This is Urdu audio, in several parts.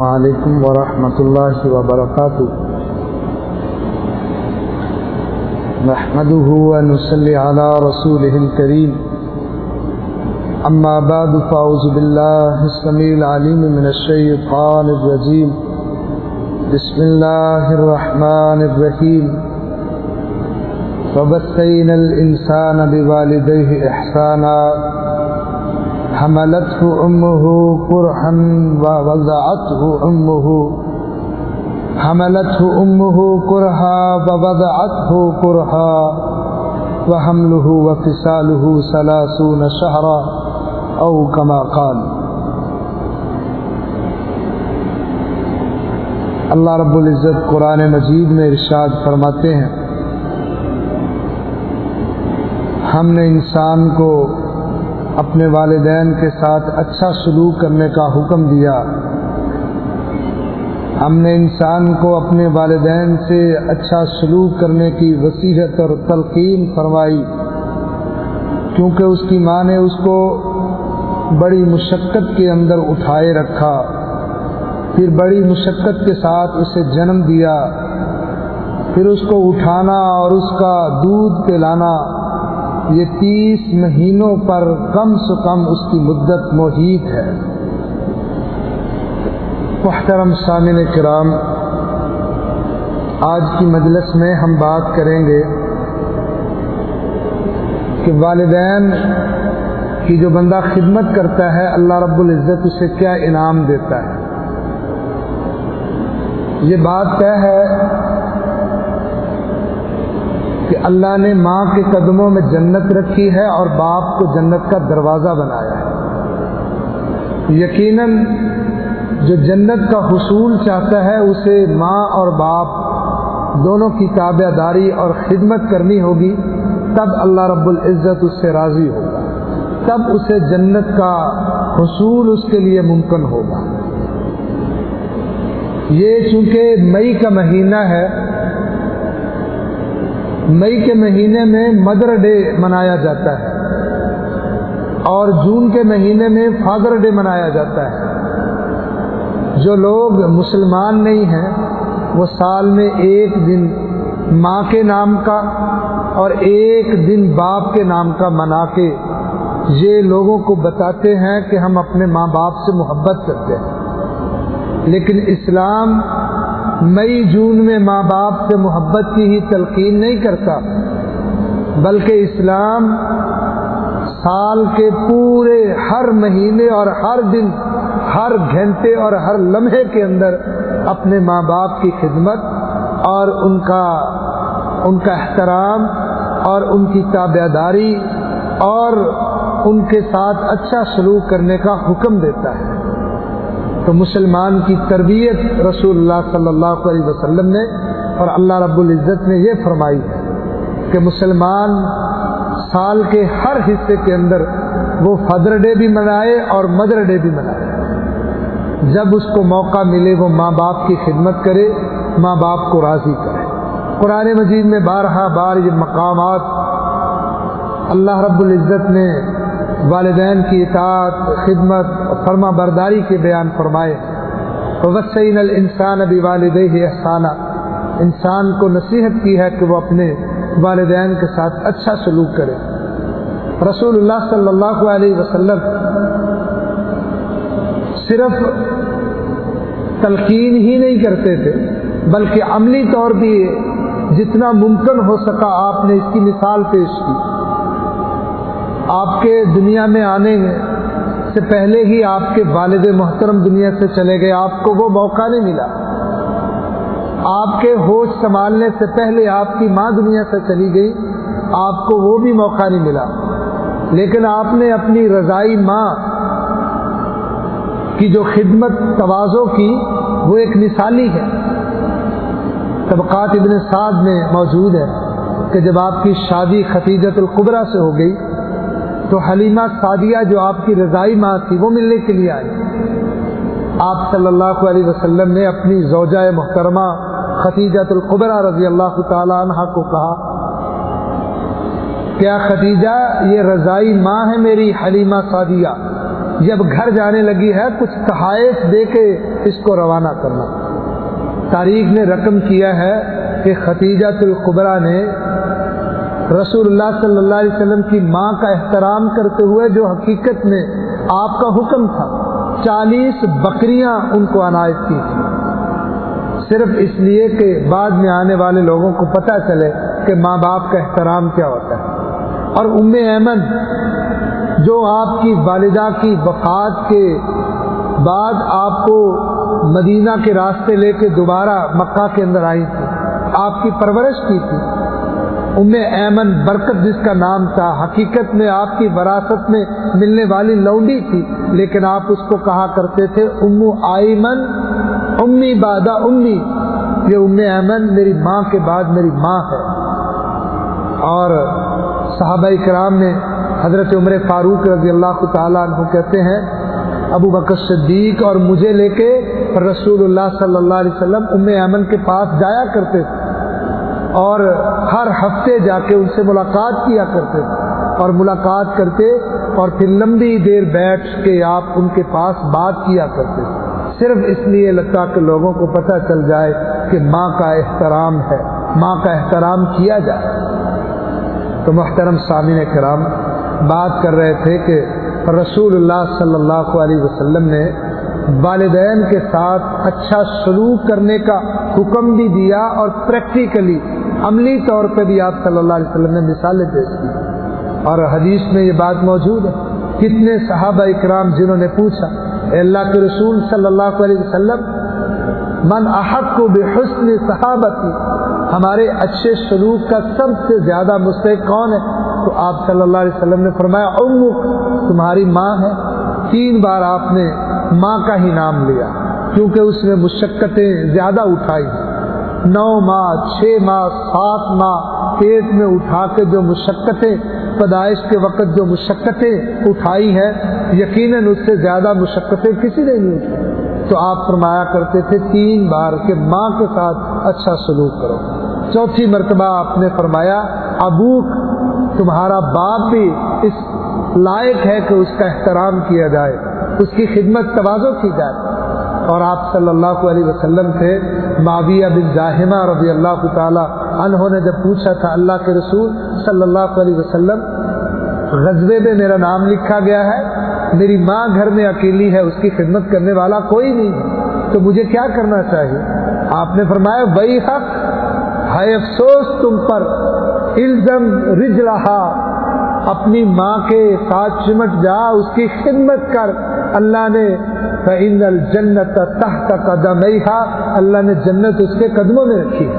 وعلیکم ورحمۃ اللہ وبرکاتہ۔ نحمده ونصلي على رسوله الكريم أما بعد فأعوذ بالله السميع العليم من الشيطان الرجيم بسم الله الرحمن الرحيم وبثينا الإنسان بوالديه إحسانا حملته أمه كرها ووضعته أمه. حملته أمه كرها ووضعته كرها وحمله وفصاله ثلاثون شهرا أو كما قال. اللہ رب العزت قرآن مجید میں ارشاد فرماتے ہیں، ہم نے انسان کو اپنے والدین کے ساتھ اچھا سلوک کرنے کا حکم دیا۔ ہم نے انسان کو اپنے والدین سے اچھا سلوک کرنے کی وصیحت اور تلقین فرمائی، کیونکہ اس کی ماں نے اس کو بڑی مشقت کے اندر اٹھائے رکھا۔ پھر بڑی مشقت کے ساتھ اسے جنم دیا۔ پھر اس کو اٹھانا اور اس کا دودھ پلانا۔ یہ تیس مہینوں پر کم سے کم اس کی مدت محیط ہے۔ محترم سامن کرام، آج کی مجلس میں ہم بات کریں گے کہ والدین کی جو بندہ خدمت کرتا ہے، اللہ رب العزت اسے کیا انعام دیتا ہے۔ یہ بات طے ہے کہ اللہ نے ماں کے قدموں میں جنت رکھی ہے اور باپ کو جنت کا دروازہ بنایا ہے۔ یقیناً جو جنت کا حصول چاہتا ہے، اسے ماں اور باپ دونوں کی تابع داری اور خدمت کرنی ہوگی، تب اللہ رب العزت اس سے راضی ہوگا۔ تب اسے جنت کا حصول اس کے لیے ممکن ہوگا۔ یہ چونکہ مئی کا مہینہ ہے مئی کے مہینے میں مدر ڈے منایا جاتا ہے اور جون کے مہینے میں فادر ڈے منایا جاتا ہے۔ جو لوگ مسلمان نہیں ہیں، وہ سال میں ایک دن ماں کے نام کا اور ایک دن باپ کے نام کا منا کے یہ لوگوں کو بتاتے ہیں کہ ہم اپنے ماں باپ سے محبت کرتے ہیں۔ لیکن اسلام مئی جون میں ماں باپ سے محبت کی ہی تلقین نہیں کرتا، بلکہ اسلام سال کے پورے ہر مہینے اور ہر دن، ہر گھنٹے اور ہر لمحے کے اندر اپنے ماں باپ کی خدمت اور ان کا ان کا احترام اور ان کی تابع داری اور ان کے ساتھ اچھا سلوک کرنے کا حکم دیتا ہے۔ تو مسلمان کی تربیت رسول اللہ صلی اللہ علیہ وسلم نے اور اللہ رب العزت نے یہ فرمائی ہے کہ مسلمان سال کے ہر حصے کے اندر وہ فادر ڈے بھی منائے اور مدر ڈے بھی منائے۔ جب اس کو موقع ملے وہ ماں باپ کی خدمت کرے، ماں باپ کو راضی کرے۔ قرآن مجید میں بارہا بار یہ مقامات اللہ رب العزت نے والدین کی اطاعت، خدمت فرما برداری کے بیان فرمائے۔ وسعین الانسان ابھی والدہ احسانہ انسان کو نصیحت کی ہے کہ وہ اپنے والدین کے ساتھ اچھا سلوک کرے۔ رسول اللہ صلی اللہ علیہ وسلم صرف تلقین ہی نہیں کرتے تھے، بلکہ عملی طور بھی جتنا ممکن ہو سکا آپ نے اس کی مثال پیش کی۔ آپ کے دنیا میں آنے سے پہلے ہی آپ کے والد محترم دنیا سے چلے گئے، آپ کو وہ موقع نہیں ملا۔ آپ کے ہوش سنبھالنے سے پہلے آپ کی ماں دنیا سے چلی گئی، آپ کو وہ بھی موقع نہیں ملا۔ لیکن آپ نے اپنی رضائی ماں کی جو خدمت توازوں کی، وہ ایک مثالی ہے۔ طبقات ابن سعد میں موجود ہے کہ جب آپ کی شادی خطیجت القبرا سے ہو گئی تو حلیمہ سعدیہ جو آپ کی رضائی ماں تھی، وہ ملنے کے لیے آئی آپ صلی اللہ علیہ وسلم نے اپنی زوجہ محترمہ خطیجت القبرا رضی اللہ تعالی عنہ کو کہا کیا ختیجہ یہ رضائی ماں ہے میری حلیمہ سعدیہ، جب گھر جانے لگی ہے کچھ تحائف دے کے اس کو روانہ کرنا۔ تاریخ نے رقم کیا ہے کہ ختیجہ القبرا نے رسول اللہ صلی اللہ علیہ وسلم کی ماں کا احترام کرتے ہوئے جو حقیقت میں آپ کا حکم تھا، چالیس بکریاں ان کو عنایت کی تھی صرف اس لیے کہ بعد میں آنے والے لوگوں کو پتہ چلے کہ ماں باپ کا احترام کیا ہوتا ہے۔ اور ام ایمن، جو آپ کی والدہ کی وفات کے بعد آپ کو مدینہ کے راستے لے کے دوبارہ مکہ کے اندر آئی تھی، آپ کی پرورش کی تھی۔ ام ایمن برکت جس کا نام تھا، حقیقت میں آپ کی وراثت میں ملنے والی لونڈی تھی، لیکن آپ اس کو کہا کرتے تھے ام آئمن امی بادہ امی، یہ ام ایمن میری ماں کے بعد میری ماں ہے۔ اور صحابہ کرام نے حضرت عمر فاروق رضی اللہ تعالیٰ عنہ کہتے ہیں، ابو بکر صدیق اور مجھے لے کے رسول اللہ صلی اللہ علیہ وسلم ام ایمن کے پاس جایا کرتے تھے۔ اور ہر ہفتے جا کے ان سے ملاقات کیا کرتے اور ملاقات کرتے اور پھر لمبی دیر بیٹھ کے آپ ان کے پاس بات کیا کرتے۔ صرف اس لیے لگتا کہ لوگوں کو پتہ چل جائے کہ ماں کا احترام ہے، ماں کا احترام کیا جائے۔ تو محترم سامعین کرام، بات کر رہے تھے کہ رسول اللہ صلی اللہ علیہ وسلم نے والدین کے ساتھ اچھا سلوک کرنے کا حکم بھی دیا اور پریکٹیکلی عملی طور پہ بھی آپ صلی اللہ علیہ وسلم نے مثالیں پیش کی اور حدیث میں یہ بات موجود ہے۔ کتنے صحابہ اکرام جنہوں نے پوچھا، اے اللہ کے رسول صلی اللہ علیہ وسلم، من احق کو بے حسن صحابتی ہمارے اچھے سلوک کا سب سے زیادہ مستحق کون ہے؟ تو آپ صلی اللہ علیہ وسلم نے فرمایا امک تمہاری ماں ہے۔ تین بار آپ نے ماں کا ہی نام لیا، کیونکہ اس نے مشقتیں زیادہ اٹھائی نو ماہ، چھ ماہ، سات ماہ پیٹ میں اٹھا کے جو مشقتیں، پیدائش کے وقت جو مشقتیں اٹھائی ہیں، یقیناً اس سے زیادہ مشقتیں کسی نے نہیں اٹھائی۔ تو آپ فرمایا کرتے تھے، تین بار کہ ماں کے ساتھ اچھا سلوک کرو۔ چوتھی مرتبہ آپ نے فرمایا، ابوک، تمہارا باپ بھی اس لائق ہے کہ اس کا احترام کیا جائے، اس کی خدمت توازو کی جائے۔ اور آپ صلی اللہ علیہ وسلم سے معاویہ بن جاہمہ رضی اللہ تعالی انہوں نے جب پوچھا تھا اللہ کے رسول صلی اللہ علیہ وسلم غزبے میں میرا نام لکھا گیا ہے، میری ماں گھر میں اکیلی ہے، اس کی خدمت کرنے والا کوئی نہیں، تو مجھے کیا کرنا چاہیے؟ آپ نے فرمایا وہی حق ہے افسوس تم پر، الزم رج رہا اپنی ماں کے ساتھ چمٹ جا، اس کی خدمت کر۔ اللہ نے جنت تحت قدم اللہ نے جنت اس کے قدموں میں رکھی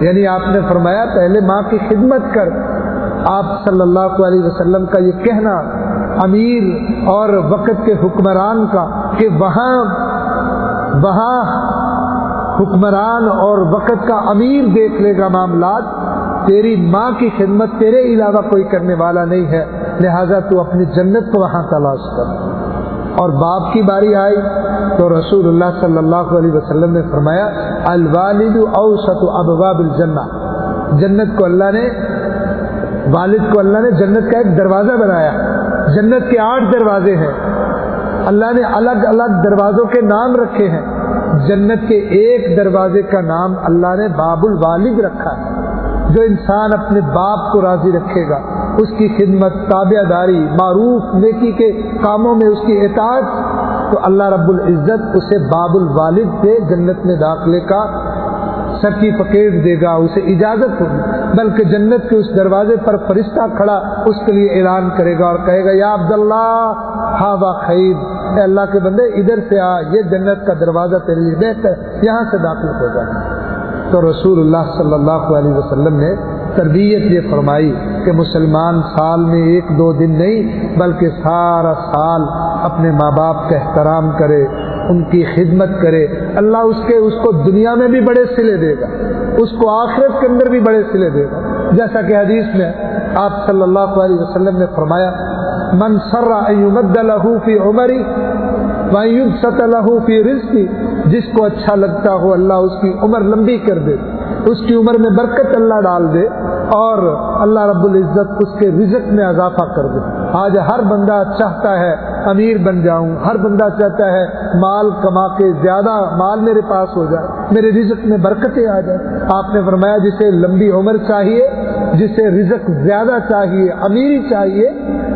یعنی آپ نے فرمایا، پہلے ماں کی خدمت کر۔ آپ صلی اللہ علیہ وسلم کا یہ کہنا، امیر اور وقت کے حکمران کا، کہ وہاں وہاں حکمران اور وقت کا امیر دیکھ لے گا معاملات۔ تیری ماں کی خدمت تیرے علاوہ کوئی کرنے والا نہیں ہے، لہذا تو اپنی جنت کو وہاں تلاش کر۔ اور باپ کی باری آئی تو رسول اللہ صلی اللہ علیہ وسلم نے فرمایا، الوالد اوسط ابواب الجنہ۔ جنت کو اللہ نے، والد کو اللہ نے جنت کا ایک دروازہ بنایا۔ جنت کے آٹھ دروازے ہیں۔ اللہ نے الگ الگ دروازوں کے نام رکھے ہیں۔ جنت کے ایک دروازے کا نام اللہ نے باب الوالد رکھا۔ ہے جو انسان اپنے باپ کو راضی رکھے گا، اس کی خدمت، تابع داری، معروف، نیکی کے کاموں میں اس کی اطاعت، تو اللہ رب العزت اسے باب الوالد سے جنت میں داخلے کا سرٹیفکیٹ دے گا، اسے اجازت ہوگی۔ بلکہ جنت کے اس دروازے پر فرشتہ کھڑا اس کے لیے اعلان کرے گا اور کہے گا، یا عبداللہ ہا خیر۔ اے اللہ کے بندے، ادھر سے آ، یہ جنت کا دروازہ تیرے لیے بہتر یہاں سے داخل ہو جائے تو رسول اللہ صلی اللہ علیہ وسلم نے تربیت یہ فرمائی کہ مسلمان سال میں ایک دو دن نہیں بلکہ سارا سال اپنے ماں باپ کا احترام کرے، ان کی خدمت کرے۔ اللہ اس کے، اس کو دنیا میں بھی بڑے سلے دے گا، اس کو آخرت کے اندر بھی بڑے سلے دے گا۔ جیسا کہ حدیث میں آپ صلی اللہ علیہ وسلم نے فرمایا، من سر له فی عمری له فی رزقی جس کو اچھا لگتا ہو اللہ اس کی عمر لمبی کر دے، اس کی عمر میں برکت اللہ ڈال دے اور اللہ رب العزت اس کے رزق میں اضافہ کر دے۔ آج ہر بندہ چاہتا ہے امیر بن جاؤں، ہر بندہ چاہتا ہے مال کما کے زیادہ مال میرے پاس ہو جائے، میرے رزق میں برکتیں آ جائیں۔ آپ نے فرمایا جسے لمبی عمر چاہیے، جسے رزق زیادہ چاہیے، امیری چاہیے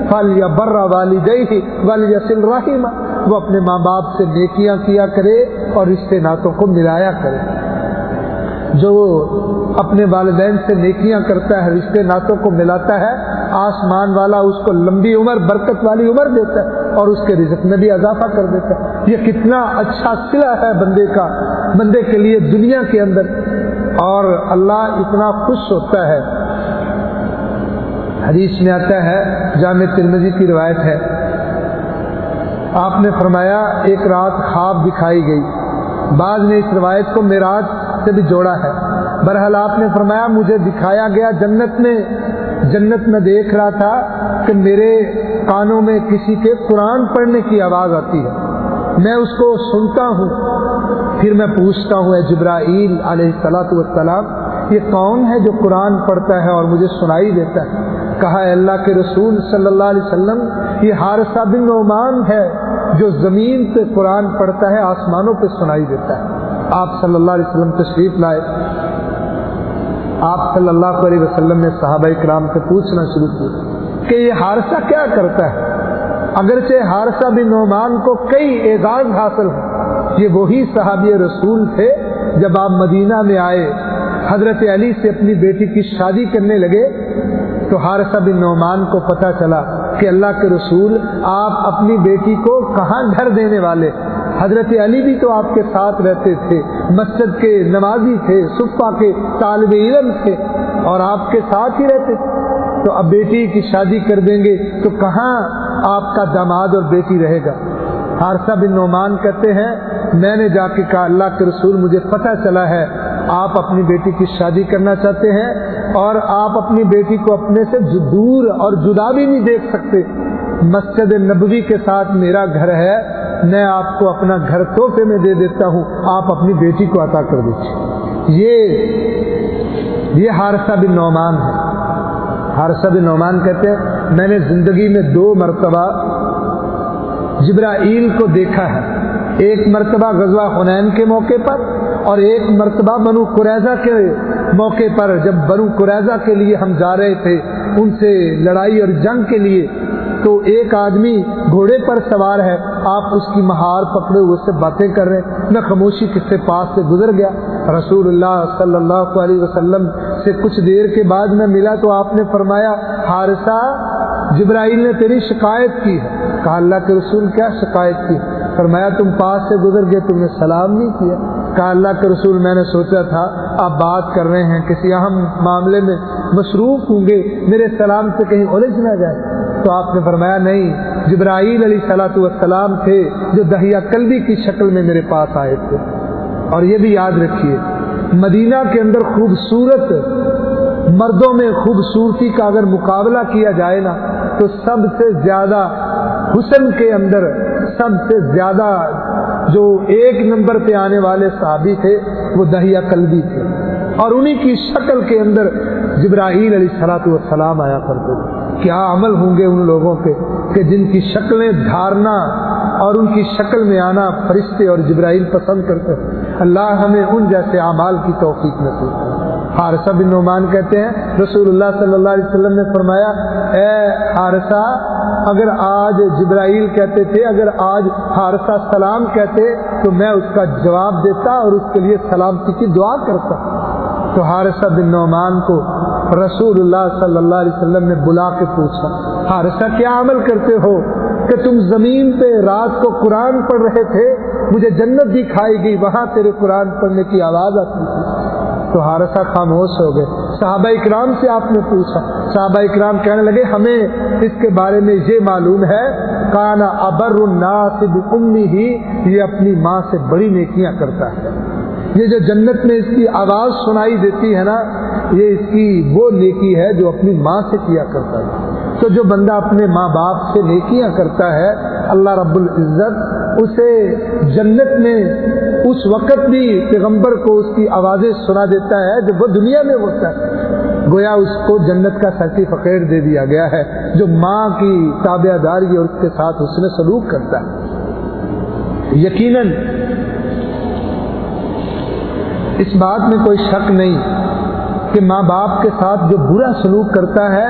پھل یا برا والی گئی والی یسل رحیمہ وہ اپنے ماں باپ سے نیکیاں کیا کرے اور رشتے ناتوں کو ملایا کرے۔ جو اپنے والدین سے نیکیاں کرتا ہے، رشتے ناتوں کو ملاتا ہے، آسمان والا اس کو لمبی عمر، برکت والی عمر دیتا ہے اور اس کے رزق میں بھی اضافہ کر دیتا ہے۔ یہ کتنا اچھا سلا ہے بندے کا، بندے کے لیے دنیا کے اندر۔ اور اللہ اتنا خوش ہوتا ہے۔ حدیث میں آتا ہے، جامع ترمزی کی روایت ہے۔ آپ نے فرمایا ایک رات خواب دکھائی گئی۔ بعد میں اس روایت کو میراج سے بھی جوڑا ہے۔ برحال آپ نے فرمایا مجھے دکھایا گیا جنت میں جنت میں دیکھ رہا تھا کہ میرے کانوں میں کسی کے قرآن پڑھنے کی آواز آتی ہے۔ میں اس کو سنتا ہوں۔ پھر میں پوچھتا ہوں، اے جبرائیل علیہ السلاۃ والسلام، یہ کون ہے جو قرآن پڑھتا ہے اور مجھے سنائی دیتا ہے؟ کہا ہے اللہ کے رسول صلی اللہ علیہ وسلم، یہ حارثہ بن نعمان ہے۔ جو زمین پہ قرآن پڑھتا ہے، آسمانوں پہ سنائی دیتا ہے۔ آپ صلی اللہ علیہ وسلم تشریف لائے۔ آپ صلی اللہ علیہ وسلم نے صحابہ کرام سے پوچھنا شروع کیا کہ یہ حادثہ کیا کرتا ہے؟ اگرچہ حادثہ بن نعمان کو کئی اعزاز حاصل ہو یہ وہی صحابی رسول تھے جب آپ مدینہ میں آئے۔ حضرت علی سے اپنی بیٹی کی شادی کرنے لگے تو حارثہ بن نعمان کو پتہ چلا کہ اللہ کے رسول آپ اپنی بیٹی کو کہاں گھر دینے والے؟ حضرت علی بھی تو آپ کے ساتھ رہتے تھے، مسجد کے نمازی تھے صفا کے طالب علم تھے اور آپ کے ساتھ ہی رہتے۔ تھے تو اب بیٹی کی شادی کر دیں گے تو کہاں آپ کا داماد اور بیٹی رہے گا؟ حارثہ بن نعمان کہتے ہیں، میں نے جا کے کہا، اللہ کے رسول، مجھے پتہ چلا ہے آپ اپنی بیٹی کی شادی کرنا چاہتے ہیں اور آپ اپنی بیٹی کو اپنے سے دور اور جدا بھی نہیں دیکھ سکتے۔ مسجد نبوی کے ساتھ میرا گھر ہے، میں آپ کو اپنا گھر تحفے میں دے دیتا ہوں، آپ اپنی بیٹی کو عطا کر دیجیے یہ یہ حارثہ بن نعمان ہے۔ حارثہ بن نعمان کہتے ہیں، میں نے زندگی میں دو مرتبہ جبرائیل کو دیکھا ہے۔ ایک مرتبہ غزوہ حنین کے موقع پر اور ایک مرتبہ بنو قریضہ کے موقع پر جب بنو قریضہ کے لیے ہم جا رہے تھے، ان سے لڑائی اور جنگ کے لیے، تو ایک آدمی گھوڑے پر سوار ہے، آپ اس کی مہار پکڑے ہوئے سے باتیں کر رہے ہیں۔ میں خاموشی کس سے پاس سے گزر گیا۔ رسول اللہ صلی اللہ علیہ وسلم سے کچھ دیر کے بعد میں ملا تو آپ نے فرمایا، حارثہ جبرائیل نے تیری شکایت کی ہے۔ کہا، اللہ کے رسول کیا شکایت کی؟ فرمایا، تم پاس سے گزر گئے، تم نے سلام نہیں کیا. کہا، اللہ کے رسول، میں نے سوچا تھا، آپ بات کر رہے ہیں، کسی اہم معاملے میں مصروف ہوں گے، میرے سلام سے کہیں الجھ نہ جائے. تو آپ نے فرمایا، نہیں، جبرائیل علیہ صلاحت والسلام تھے، جو دہیا کلبی کی شکل میں میرے پاس آئے تھے. اور یہ بھی یاد رکھیے، مدینہ کے اندر خوبصورت مردوں میں خوبصورتی کا اگر مقابلہ کیا جائے نا، تو سب سے زیادہ حسن کے اندر سب سے زیادہ جو ایک نمبر پہ آنے والے صحابی تھے، وہ دہیا کلبی تھے۔ اور انہی کی شکل کے اندر جبراہیل علیہ صلاحت والسلام آیا کرتے تھے۔ کیا عمل ہوں گے ان لوگوں کے کہ جن کی شکلیں دھارنا اور ان کی شکل میں آنا فرشتے اور جبرائیل پسند کرتے ہیں اللہ ہمیں ان جیسے اعمال کی توفیق نصیب کرے حارثہ بن نعمان کہتے ہیں رسول اللہ صلی اللہ علیہ وسلم نے فرمایا، اے حارثہ، اگر آج جبرائیل کہتے تھے، اگر آج حارثہ سلام کہتے، تو میں اس کا جواب دیتا اور اس کے لیے سلامتی کی دعا کرتا۔ تو حارثہ بن نعمان کو رسول اللہ صلی اللہ علیہ وسلم نے بلا کے پوچھا، حارثہ، کیا عمل کرتے ہو؟ کہ تم زمین پہ رات کو قرآن پڑھ رہے تھے، مجھے جنت دکھائی گئی، وہاں تیرے قرآن پڑھنے کی آواز آتی تھی۔ تو حارثہ خاموش ہو گئے۔ صحابہ اکرام سے آپ نے پوچھا۔ صحابہ اکرام کہنے لگے، ہمیں اس کے بارے میں یہ معلوم ہے، کانا ابر الناس امی ہی یہ اپنی ماں سے بڑی نیکیاں کرتا ہے۔ یہ جو جنت میں اس کی آواز سنائی دیتی ہے نا، یہ اس کی وہ نیکی ہے جو اپنی ماں سے کیا کرتا ہے۔ تو جو بندہ اپنے ماں باپ سے نیکیاں کرتا ہے، اللہ رب العزت اسے جنت میں اس وقت بھی پیغمبر کو اس کی آوازیں سنا دیتا ہے جب وہ دنیا میں ہوتا ہے۔ گویا اس کو جنت کا سرٹیفکیٹ دے دیا گیا ہے، جو ماں کی تابع داری اور اس کے ساتھ اس نے سلوک کرتا ہے۔ یقیناً اس بات میں کوئی شک نہیں کہ ماں باپ کے ساتھ جو برا سلوک کرتا ہے،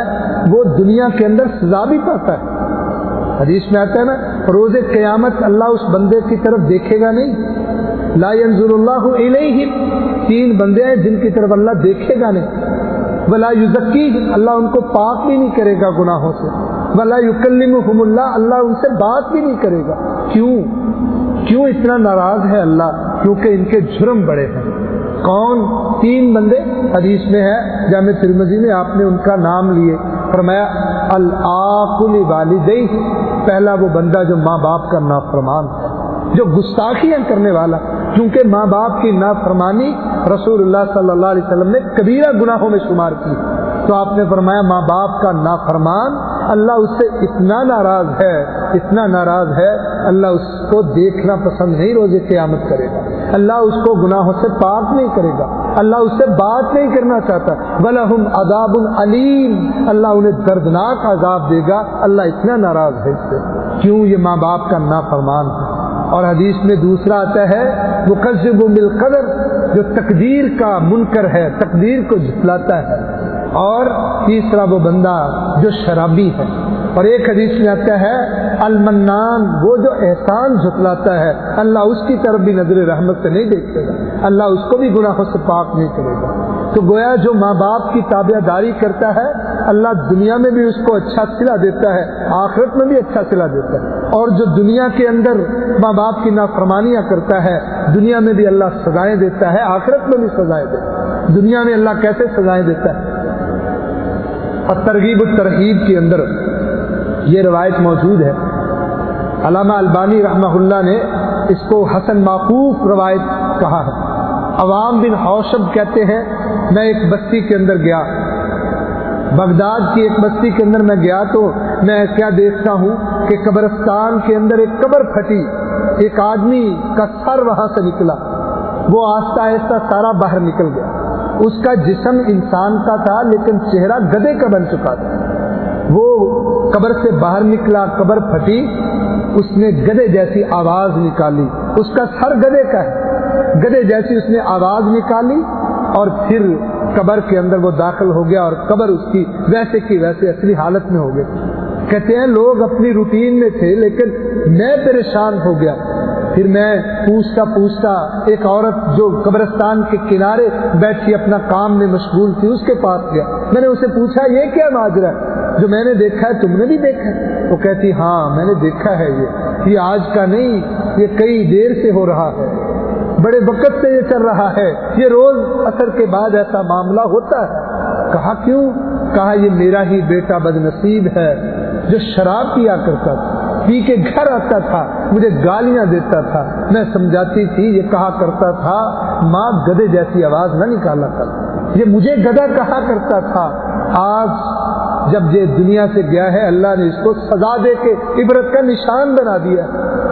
وہ دنیا کے اندر سزا بھی پاتا ہے۔ حدیث میں آتا ہے نا، روز قیامت اللہ اس بندے کی طرف دیکھے گا نہیں۔ لا ينظر اللہ علیہ تین بندے ہیں جن کی طرف اللہ دیکھے گا نہیں۔ ولا یزکی اللہ ان کو پاک بھی نہیں کرے گا گناہوں سے۔ ولا یکلمہم اللہ اللہ ان سے بات بھی نہیں کرے گا۔ کیوں؟ کیوں اتنا ناراض ہے اللہ؟ کیونکہ ان کے جرم بڑے ہیں۔ کون؟ تین بندے حدیث میں ہے، جامع ترمزی میں آپ نے ان کا نام لیے۔ فرمایا العقل والدی پہلا وہ بندہ جو ماں باپ کا نافرمان، جو گستاخیاں کرنے والا کیونکہ ماں باپ کی نافرمانی رسول اللہ صلی اللہ علیہ وسلم نے کبیرہ گناہوں میں شمار کی۔ تو آپ نے فرمایا، ماں باپ کا نافرمان، اللہ اس سے اتنا ناراض ہے، اتنا ناراض ہے، اللہ اس کو دیکھنا پسند نہیں، روزے قیامت کرے گا۔ اللہ اس کو گناہوں سے پاک نہیں کرے گا۔ اللہ اس سے بات نہیں کرنا چاہتا۔ بلحم عذاب العلیم اللہ انہیں دردناک عذاب دے گا۔ اللہ اتنا ناراض ہے اس سے۔ کیوں یہ ماں باپ کا نافرمان ہے؟ اور حدیث میں دوسرا آتا ہے مقصب بالقدر۔ جو تقدیر کا منکر ہے، تقدیر کو جتلاتا ہے۔ اور تیسرا وہ بندہ جو شرابی ہے۔ اور ایک حدیث میں آتا ہے، المنان، وہ جو احسان جھتلاتا ہے، اللہ اس کی طرف بھی نظر رحمت سے نہیں دیکھے گا۔ اللہ اس کو بھی گناہوں سے پاک نہیں کرے گا۔ تو گویا جو ماں باپ کی تابع داری کرتا ہے، اللہ دنیا میں بھی اس کو اچھا سلا دیتا ہے، آخرت میں بھی اچھا سلا دیتا ہے۔ اور جو دنیا کے اندر ماں باپ کی نافرمانیاں کرتا ہے، دنیا میں بھی اللہ سزائیں دیتا ہے، آخرت میں بھی سزائیں دیتا ہے۔ دنیا میں اللہ کیسے سزائیں دیتا ہے؟ اور ترغیب الترغیب کے اندر یہ روایت موجود ہے۔ علامہ البانی رحمہ اللہ نے اس کو حسن معقوف روایت کہا ہے۔ عوام بن حوشب کہتے ہیں، میں ایک بستی کے اندر گیا۔ بغداد کی ایک بستی کے اندر میں گیا تو میں کیا دیکھتا ہوں کہ قبرستان کے اندر ایک قبر پھٹی۔ ایک آدمی کا سر وہاں سے نکلا۔ وہ آہستہ آہستہ سارا باہر نکل گیا۔ اس کا جسم انسان کا تھا، لیکن چہرہ گدے کا بن چکا تھا۔ وہ قبر سے باہر نکلا، قبر پھٹی، اس نے گدے جیسی آواز نکالی۔ اس کا سر گدے کا ہے۔ گدے جیسی اس نے آواز نکالی اور پھر قبر کے اندر وہ داخل ہو گیا اور قبر اس کی ویسے کی ویسے اصلی حالت میں ہو گئی۔ کہتے ہیں لوگ اپنی روٹین میں تھے لیکن میں پریشان ہو گیا۔ پھر میں پوچھتا پوچھتا ایک عورت جو قبرستان کے کنارے بیٹھی اپنا کام میں مشغول تھی، اس کے پاس گیا۔ میں نے اسے پوچھا، یہ کیا ماجرا ہے؟ جو میں نے دیکھا ہے، تم نے بھی دیکھا ہے۔ وہ کہتی ہاں میں نے دیکھا ہے یہ۔ یہ آج کا نہیں، یہ کئی دیر سے ہو رہا ہے۔ بڑے وقت سے یہ چل رہا ہے۔ یہ روز اثر کے بعد ایسا معاملہ ہوتا ہے۔ کہا کیوں؟ کہا، یہ میرا ہی بیٹا بد نصیب ہے، جو شراب پیا کرتا تھا، پی کے گھر آتا تھا، مجھے گالیاں دیتا تھا۔ میں سمجھاتی تھی، یہ کہا کرتا تھا، ماں گدے جیسی آواز نہ نکالا کر۔ یہ مجھے گدا کہا کرتا تھا۔ آج جب یہ دنیا سے گیا ہے، اللہ نے اس کو سزا دے کے عبرت کا نشان بنا دیا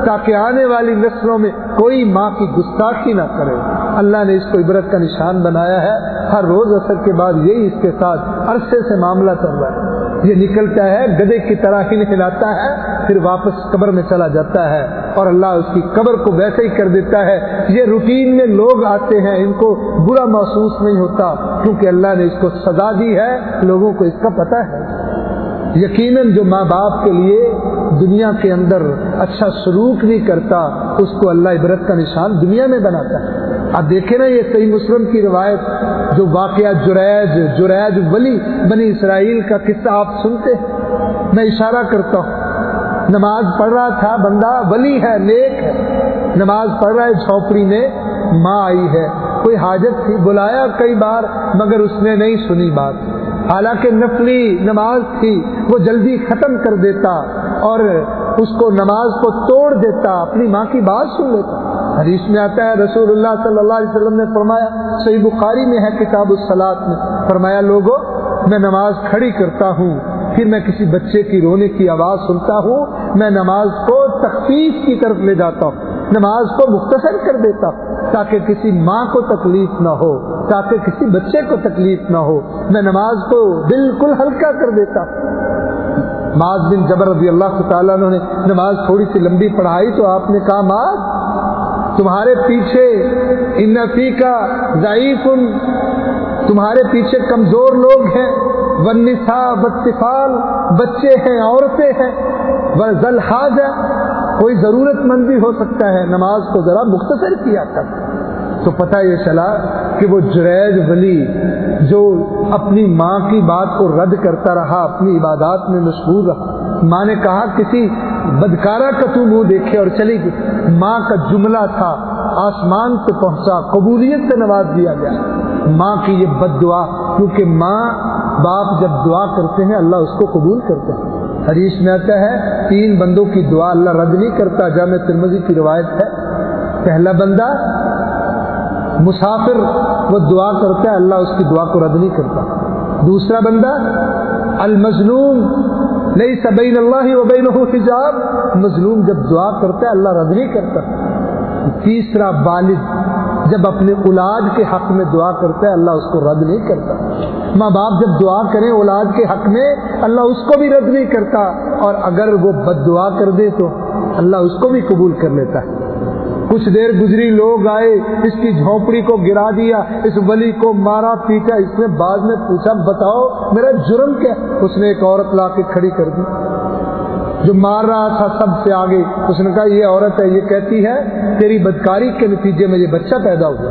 تاکہ آنے والی نسلوں میں کوئی ماں کی گستاخی نہ کرے۔ اللہ نے اس کو عبرت کا نشان بنایا ہے۔ ہر روز اثر کے بعد یہی اس کے ساتھ عرصے سے معاملہ چل رہا ہے۔ یہ نکلتا ہے، گدے کی طرح ہی ہلاتا ہے، پھر واپس قبر میں چلا جاتا ہے اور اللہ اس کی قبر کو ویسے ہی کر دیتا ہے۔ یہ روٹین میں لوگ آتے ہیں، ان کو برا محسوس نہیں ہوتا، کیونکہ اللہ نے اس کو سزا دی ہے، لوگوں کو اس کا پتہ ہے۔ یقیناً جو ماں باپ کے لیے دنیا کے اندر اچھا سلوک نہیں کرتا، اس کو اللہ عبرت کا نشان دنیا میں بناتا ہے۔ اب دیکھیں نا یہ صحیح مسلم کی روایت، جو واقعہ جریج جریج ولی بنی اسرائیل کا قصہ آپ سنتے ہیں۔ میں اشارہ کرتا ہوں۔ نماز پڑھ رہا تھا بندہ، ولی ہے، نیک ہے۔ نماز پڑھ رہا ہے، جھونپڑی میں ماں آئی ہے۔ کوئی حاجت تھی؟ بلایا کئی بار، مگر اس نے نہیں سنی بات۔ حالانکہ نفلی نماز تھی، وہ جلدی ختم کر دیتا اور اس کو نماز کو توڑ دیتا، اپنی ماں کی بات سن لیتا۔ حدیث میں آتا ہے رسول اللہ صلی اللہ علیہ وسلم نے فرمایا، صحیح بخاری میں ہے کتاب السلاط میں۔ فرمایا لوگوں میں نماز کھڑی کرتا ہوں، پھر میں کسی بچے کی رونے کی آواز سنتا ہوں، میں نماز کو تخفیف کی طرف لے جاتا ہوں، نماز کو مختصر کر دیتا ہوں، تاکہ کسی ماں کو تکلیف نہ ہو، تاکہ کسی بچے کو تکلیف نہ ہو۔ میں نماز کو بالکل ہلکا کر دیتا معاذ بن جبر رضی اللہ تعالیٰ نے نماز تھوڑی سی لمبی پڑھائی تو آپ نے کہا، معاذ تمہارے پیچھے انفی کا ضعیف تمہارے پیچھے کمزور لوگ ہیں۔ ونسا بطفال بچے ہیں، عورتیں ہیں۔ ذلحاظ ہے کوئی ضرورت مند بھی ہو سکتا ہے۔ نماز کو ذرا مختصر کیا کر۔ تو پتہ یہ چلا کہ وہ جریج ولی جو اپنی ماں کی بات کو رد کرتا رہا، اپنی عبادات میں مشہور رہا۔ ماں نے کہا، کسی بدکارا کا تو منہ دیکھے اور چلی گئی ماں کا جملہ تھا، آسمان پہ پہنچا، قبولیت سے نواز دیا گیا۔ ماں کی یہ بد دعا، کیونکہ ماں باپ جب دعا کرتے ہیں، اللہ اس کو قبول کرتے ہیں حدیث میں آتا ہے، تین بندوں کی دعا اللہ رد نہیں کرتا، جامع ترمزی کی روایت ہے۔ پہلا بندہ مسافر، وہ دعا کرتا ہے، اللہ اس کی دعا کو رد نہیں کرتا۔ دوسرا بندہ، المظلوم نہیں سبین اللہ وبین حجاب. مظلوم جب دعا کرتا ہے، اللہ رد نہیں کرتا تیسرا والد جب اپنے اولاد کے حق میں دعا کرتا ہے، اللہ اس کو رد نہیں کرتا. ماں باپ جب دعا کریں اولاد کے حق میں، اللہ اس کو بھی رد نہیں کرتا. اور اگر وہ بد دعا کر دے تو اللہ اس کو بھی قبول کر لیتا ہے. کچھ دیر گزری، لوگ آئے، اس کی جھونپڑی کو گرا دیا، اس ولی کو مارا، پیٹا، اس نے بعد میں پوچھا، بتاؤ، میرا جرم کیا؟ اس نے ایک عورت لا کے کھڑی کر دی، جو مار رہا تھا سب سے آگے، اس نے کہا، یہ عورت ہے، یہ کہتی ہے، تیری بدکاری کے نتیجے میں یہ بچہ پیدا ہوا۔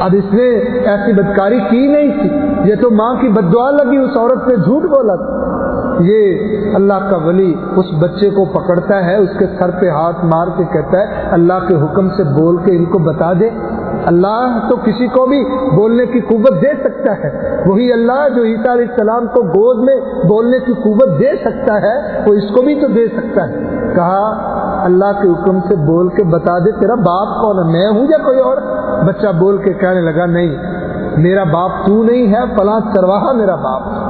اب اس نے ایسی بدکاری کی نہیں تھی۔ یہ تو ماں کی بدعا لگی، اس عورت نے جھوٹ بولا تھا۔ یہ اللہ کا ولی اس بچے کو پکڑتا ہے، اس کے سر پہ ہاتھ مار کے کہتا ہے، اللہ کے حکم سے بول کے ان کو بتا دے۔ اللہ تو کسی کو بھی بولنے کی قوت دے سکتا ہے۔ وہی اللہ جو عیسیٰ علیہ السلام کو گود میں بولنے کی قوت دے سکتا ہے، وہ اس کو بھی تو دے سکتا ہے۔ کہا، اللہ کے حکم سے بول کے بتا دے، تیرا باپ کون ہے؟ میں ہوں یا کوئی اور؟ بچہ بول کے کہنے لگا، نہیں، میرا باپ تو نہیں ہے، فلاں چرواہا میرا باپ۔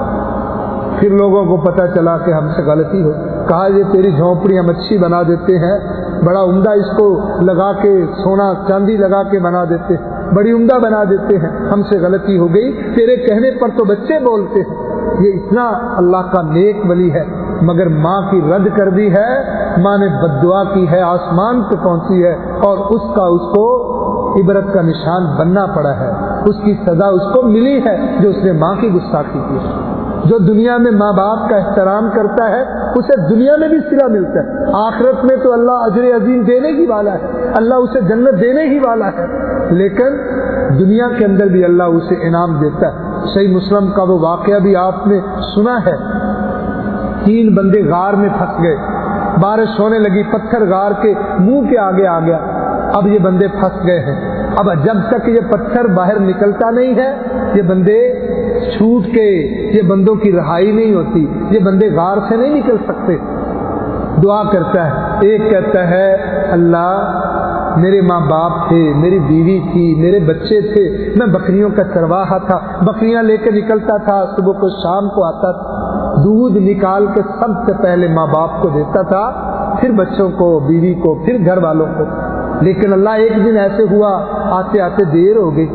پھر لوگوں کو پتا چلا کہ ہم سے غلطی ہو۔ کہا، یہ تیری جھونپڑی ہم اچھی بنا دیتے ہیں۔ بڑا عمدہ اس کو لگا کے، سونا چاندی لگا کے بنا دیتے ہیں۔ بڑی عمدہ بنا دیتے ہیں۔ ہم سے غلطی ہو گئی۔ تیرے کہنے پر تو بچے بولتے ہیں۔ یہ اتنا اللہ کا نیک ولی ہے۔ مگر ماں کی رد کر دی ہے۔ ماں نے بد دعا کی ہے۔ آسمان پہ پہنچی ہے۔ اور اس کا، اس کو عبرت کا نشان بننا پڑا ہے۔ اس کی سزا اس کو ملی ہے جو اس نے ماں کی گستاخی کی ہے۔ جو دنیا میں ماں باپ کا احترام کرتا ہے، اسے دنیا میں بھی سلا ملتا ہے۔ آخرت میں تو اللہ اجر عظیم دینے ہی والا ہے۔ اللہ اسے جنت دینے ہی والا ہے۔ لیکن دنیا کے اندر بھی اللہ اسے انعام دیتا ہے۔ صحیح مسلم کا وہ واقعہ بھی آپ نے سنا ہے۔ تین بندے غار میں پھنس گئے۔ بارش ہونے لگی، پتھر غار کے منہ کے آگے آ گیا۔ اب یہ بندے پھنس گئے ہیں۔ اب جب تک یہ پتھر باہر نکلتا نہیں ہے، یہ بندے چھوٹ کے یہ بندوں کی رہائی نہیں ہوتی، یہ بندے غار سے نہیں نکل سکتے۔ دعا کرتا ہے، ایک کہتا ہے، اللہ میرے ماں باپ تھے، میری بیوی تھی، میرے بچے تھے، میں بکریوں کا چرواہا تھا، بکریاں لے کے نکلتا تھا، صبح کو شام کو آتا تھا۔ دودھ نکال کے سب سے پہلے ماں باپ کو دیتا تھا، پھر بچوں کو، بیوی کو، پھر گھر والوں کو۔ لیکن اللہ ایک دن ایسے ہوا، آتے آتے دیر ہو گئی۔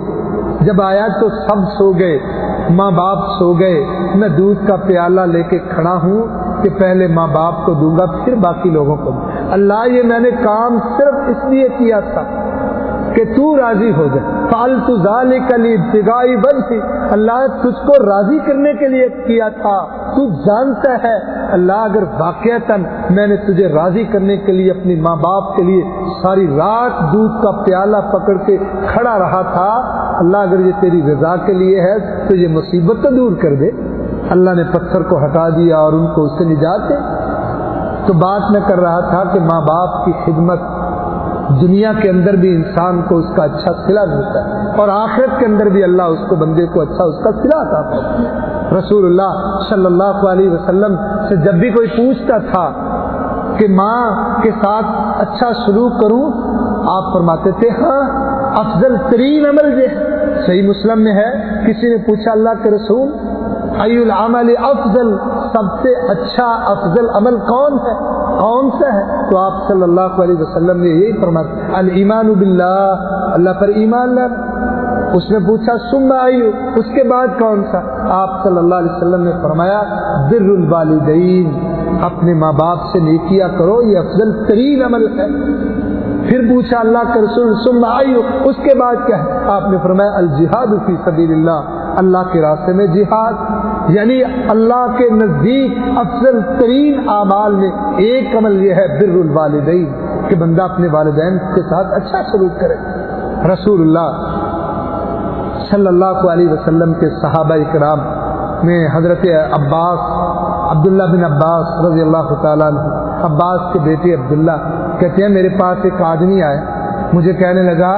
جب آیا تو سب سو گئے۔ ماں باپ سو گئے۔ میں دودھ کا پیالہ لے کے کھڑا ہوں کہ پہلے ماں باپ کو دوں گا، پھر باقی لوگوں کو۔ اللہ، یہ میں نے کام صرف اس لیے کیا تھا کہ تو راضی ہو جائے فالتو ظال کلی ابتگائی بن تھی اللہ تجھ کو راضی کرنے کے لیے کیا تھا۔ تو جانتا ہے۔ اللہ، اگر واقع میں نے تجھے راضی کرنے کے لیے اپنی ماں باپ کے لیے ساری رات دودھ کا پیالہ پکڑ کے کھڑا رہا تھا اللہ اگر یہ تیری رضا کے لیے ہے تو یہ مصیبت تو دور کر دے۔ اللہ نے پتھر کو ہٹا دیا اور ان کو اس سے نجات دے۔ تو بات میں کر رہا تھا کہ ماں باپ کی خدمت دنیا کے اندر بھی انسان کو اس کا اچھا سلا ملتا ہے اور آخرت کے اندر بھی اللہ اس کو بندے کو اچھا اس کا سلا تھا رسول اللہ صلی اللہ علیہ وسلم سے جب بھی کوئی پوچھتا تھا کہ ماں کے ساتھ اچھا سلوک کروں، آپ فرماتے تھے ہاں افضل ترین عمل یہ صحیح مسلم میں ہے، کسی نے پوچھا اللہ کے رسول ای العمل افضل؟ سب سے اچھا افضل عمل کون ہے؟ کون سا ہے؟ تو آپ صلی اللہ علیہ وسلم نے یہی فرمایا المان باللہ. اللہ پر ایمان لر اس نے پوچھا سم آئیو اس کے بعد کون سا؟ آپ صلی اللہ علیہ وسلم نے فرمایا، بر الوالدین. اپنے ماں باپ سے نیکیا کرو، یہ افضل ترین عمل ہے۔ پھر پوچھا اللہ کا رسول سم آئیو، اس کے بعد کیا ہے؟ آپ نے فرمایا، الجہاد فی سبیل اللہ اللہ کے راستے میں جہاد۔ یعنی اللہ کے نزدیک افضل ترین اعمال میں ایک عمل یہ ہے، بر الوالدین، کہ بندہ اپنے والدین کے ساتھ اچھا سلوک کرے۔ رسول اللہ صلی اللہ علیہ وسلم کے صحابہ اکرام میں حضرت عباس عبداللہ بن عباس رضی اللہ تعالیٰ عنہ، عباس کے بیٹے عبداللہ کہتے ہیں، میرے پاس ایک آدمی آئے، مجھے کہنے لگا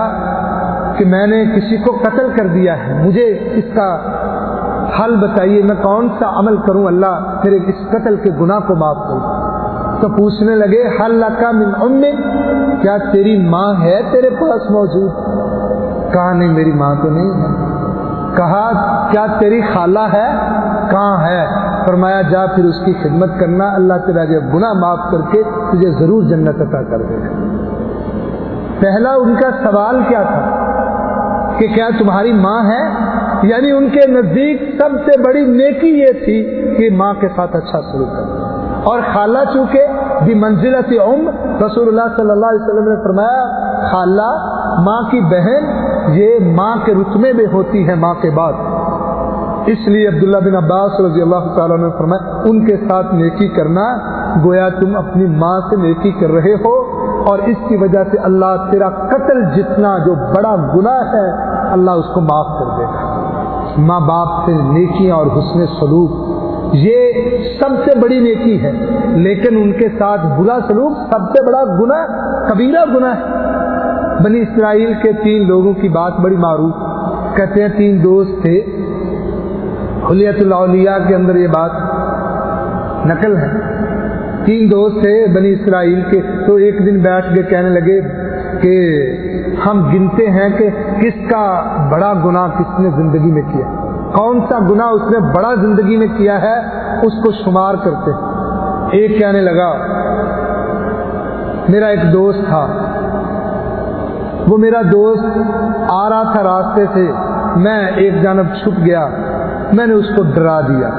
کہ میں نے کسی کو قتل کر دیا ہے، مجھے اس کا حل بتائیے، میں کون سا عمل کروں؟ اللہ پھر اس قتل کے گناہ کو معاف کروں تو پوچھنے لگے، حل کا من ام کیا تیری ماں ہے تیرے پاس موجود؟ کہا، نہیں، میری ماں تو نہیں ہے۔ کہا، کیا تیری خالہ ہے؟ کہاں ہے؟ فرمایا، جا پھر اس کی خدمت کرنا، اللہ تیرا جب گناہ معاف کر کے تجھے ضرور جنت عطا کر دے گا. پہلا ان کا سوال کیا تھا؟ کہ کیا تمہاری ماں ہے؟ یعنی ان کے نزدیک سب سے بڑی نیکی یہ تھی کہ ماں کے ساتھ اچھا سلوک کر اور خالہ چونکہ بھی منزلت عم رسول اللہ صلی اللہ علیہ وسلم نے فرمایا، خالہ ماں کی بہن یہ ماں کے رتبے میں ہوتی ہے ماں کے بعد۔ اس لیے عبداللہ بن عباس رضی اللہ تعالیٰ نے فرمایا، ان کے ساتھ نیکی کرنا، گویا تم اپنی ماں سے نیکی کر رہے ہو اور اس کی وجہ سے اللہ تیرا قتل جتنا جو بڑا گناہ ہے، اللہ اس کو معاف کر دے گا۔ ماں باپ سے نیکیاں اور حسن سلوک، یہ سب سے بڑی نیکی ہے، لیکن ان کے ساتھ برا سلوک سب سے بڑا گناہ، کبیرہ گناہ ہے۔ بنی اسرائیل کے تین لوگوں کی بات بڑی معروف۔ کہتے ہیں تین دوست تھے۔ حلیت الاولیاء کے اندر یہ بات نقل ہے۔ تین دوست تھے بنی اسرائیل کے۔ تو ایک دن بیٹھ کے کہنے لگے کہ ہم گنتے ہیں کہ کس کا بڑا گناہ کس نے زندگی میں کیا۔ کون سا گناہ اس نے بڑا زندگی میں کیا ہے، اس کو شمار کرتے۔ ایک کہنے لگا، میرا ایک دوست تھا۔ وہ میرا دوست آ رہا تھا راستے سے۔ میں ایک جانب چھپ گیا۔ میں نے اس کو ڈرا دیا۔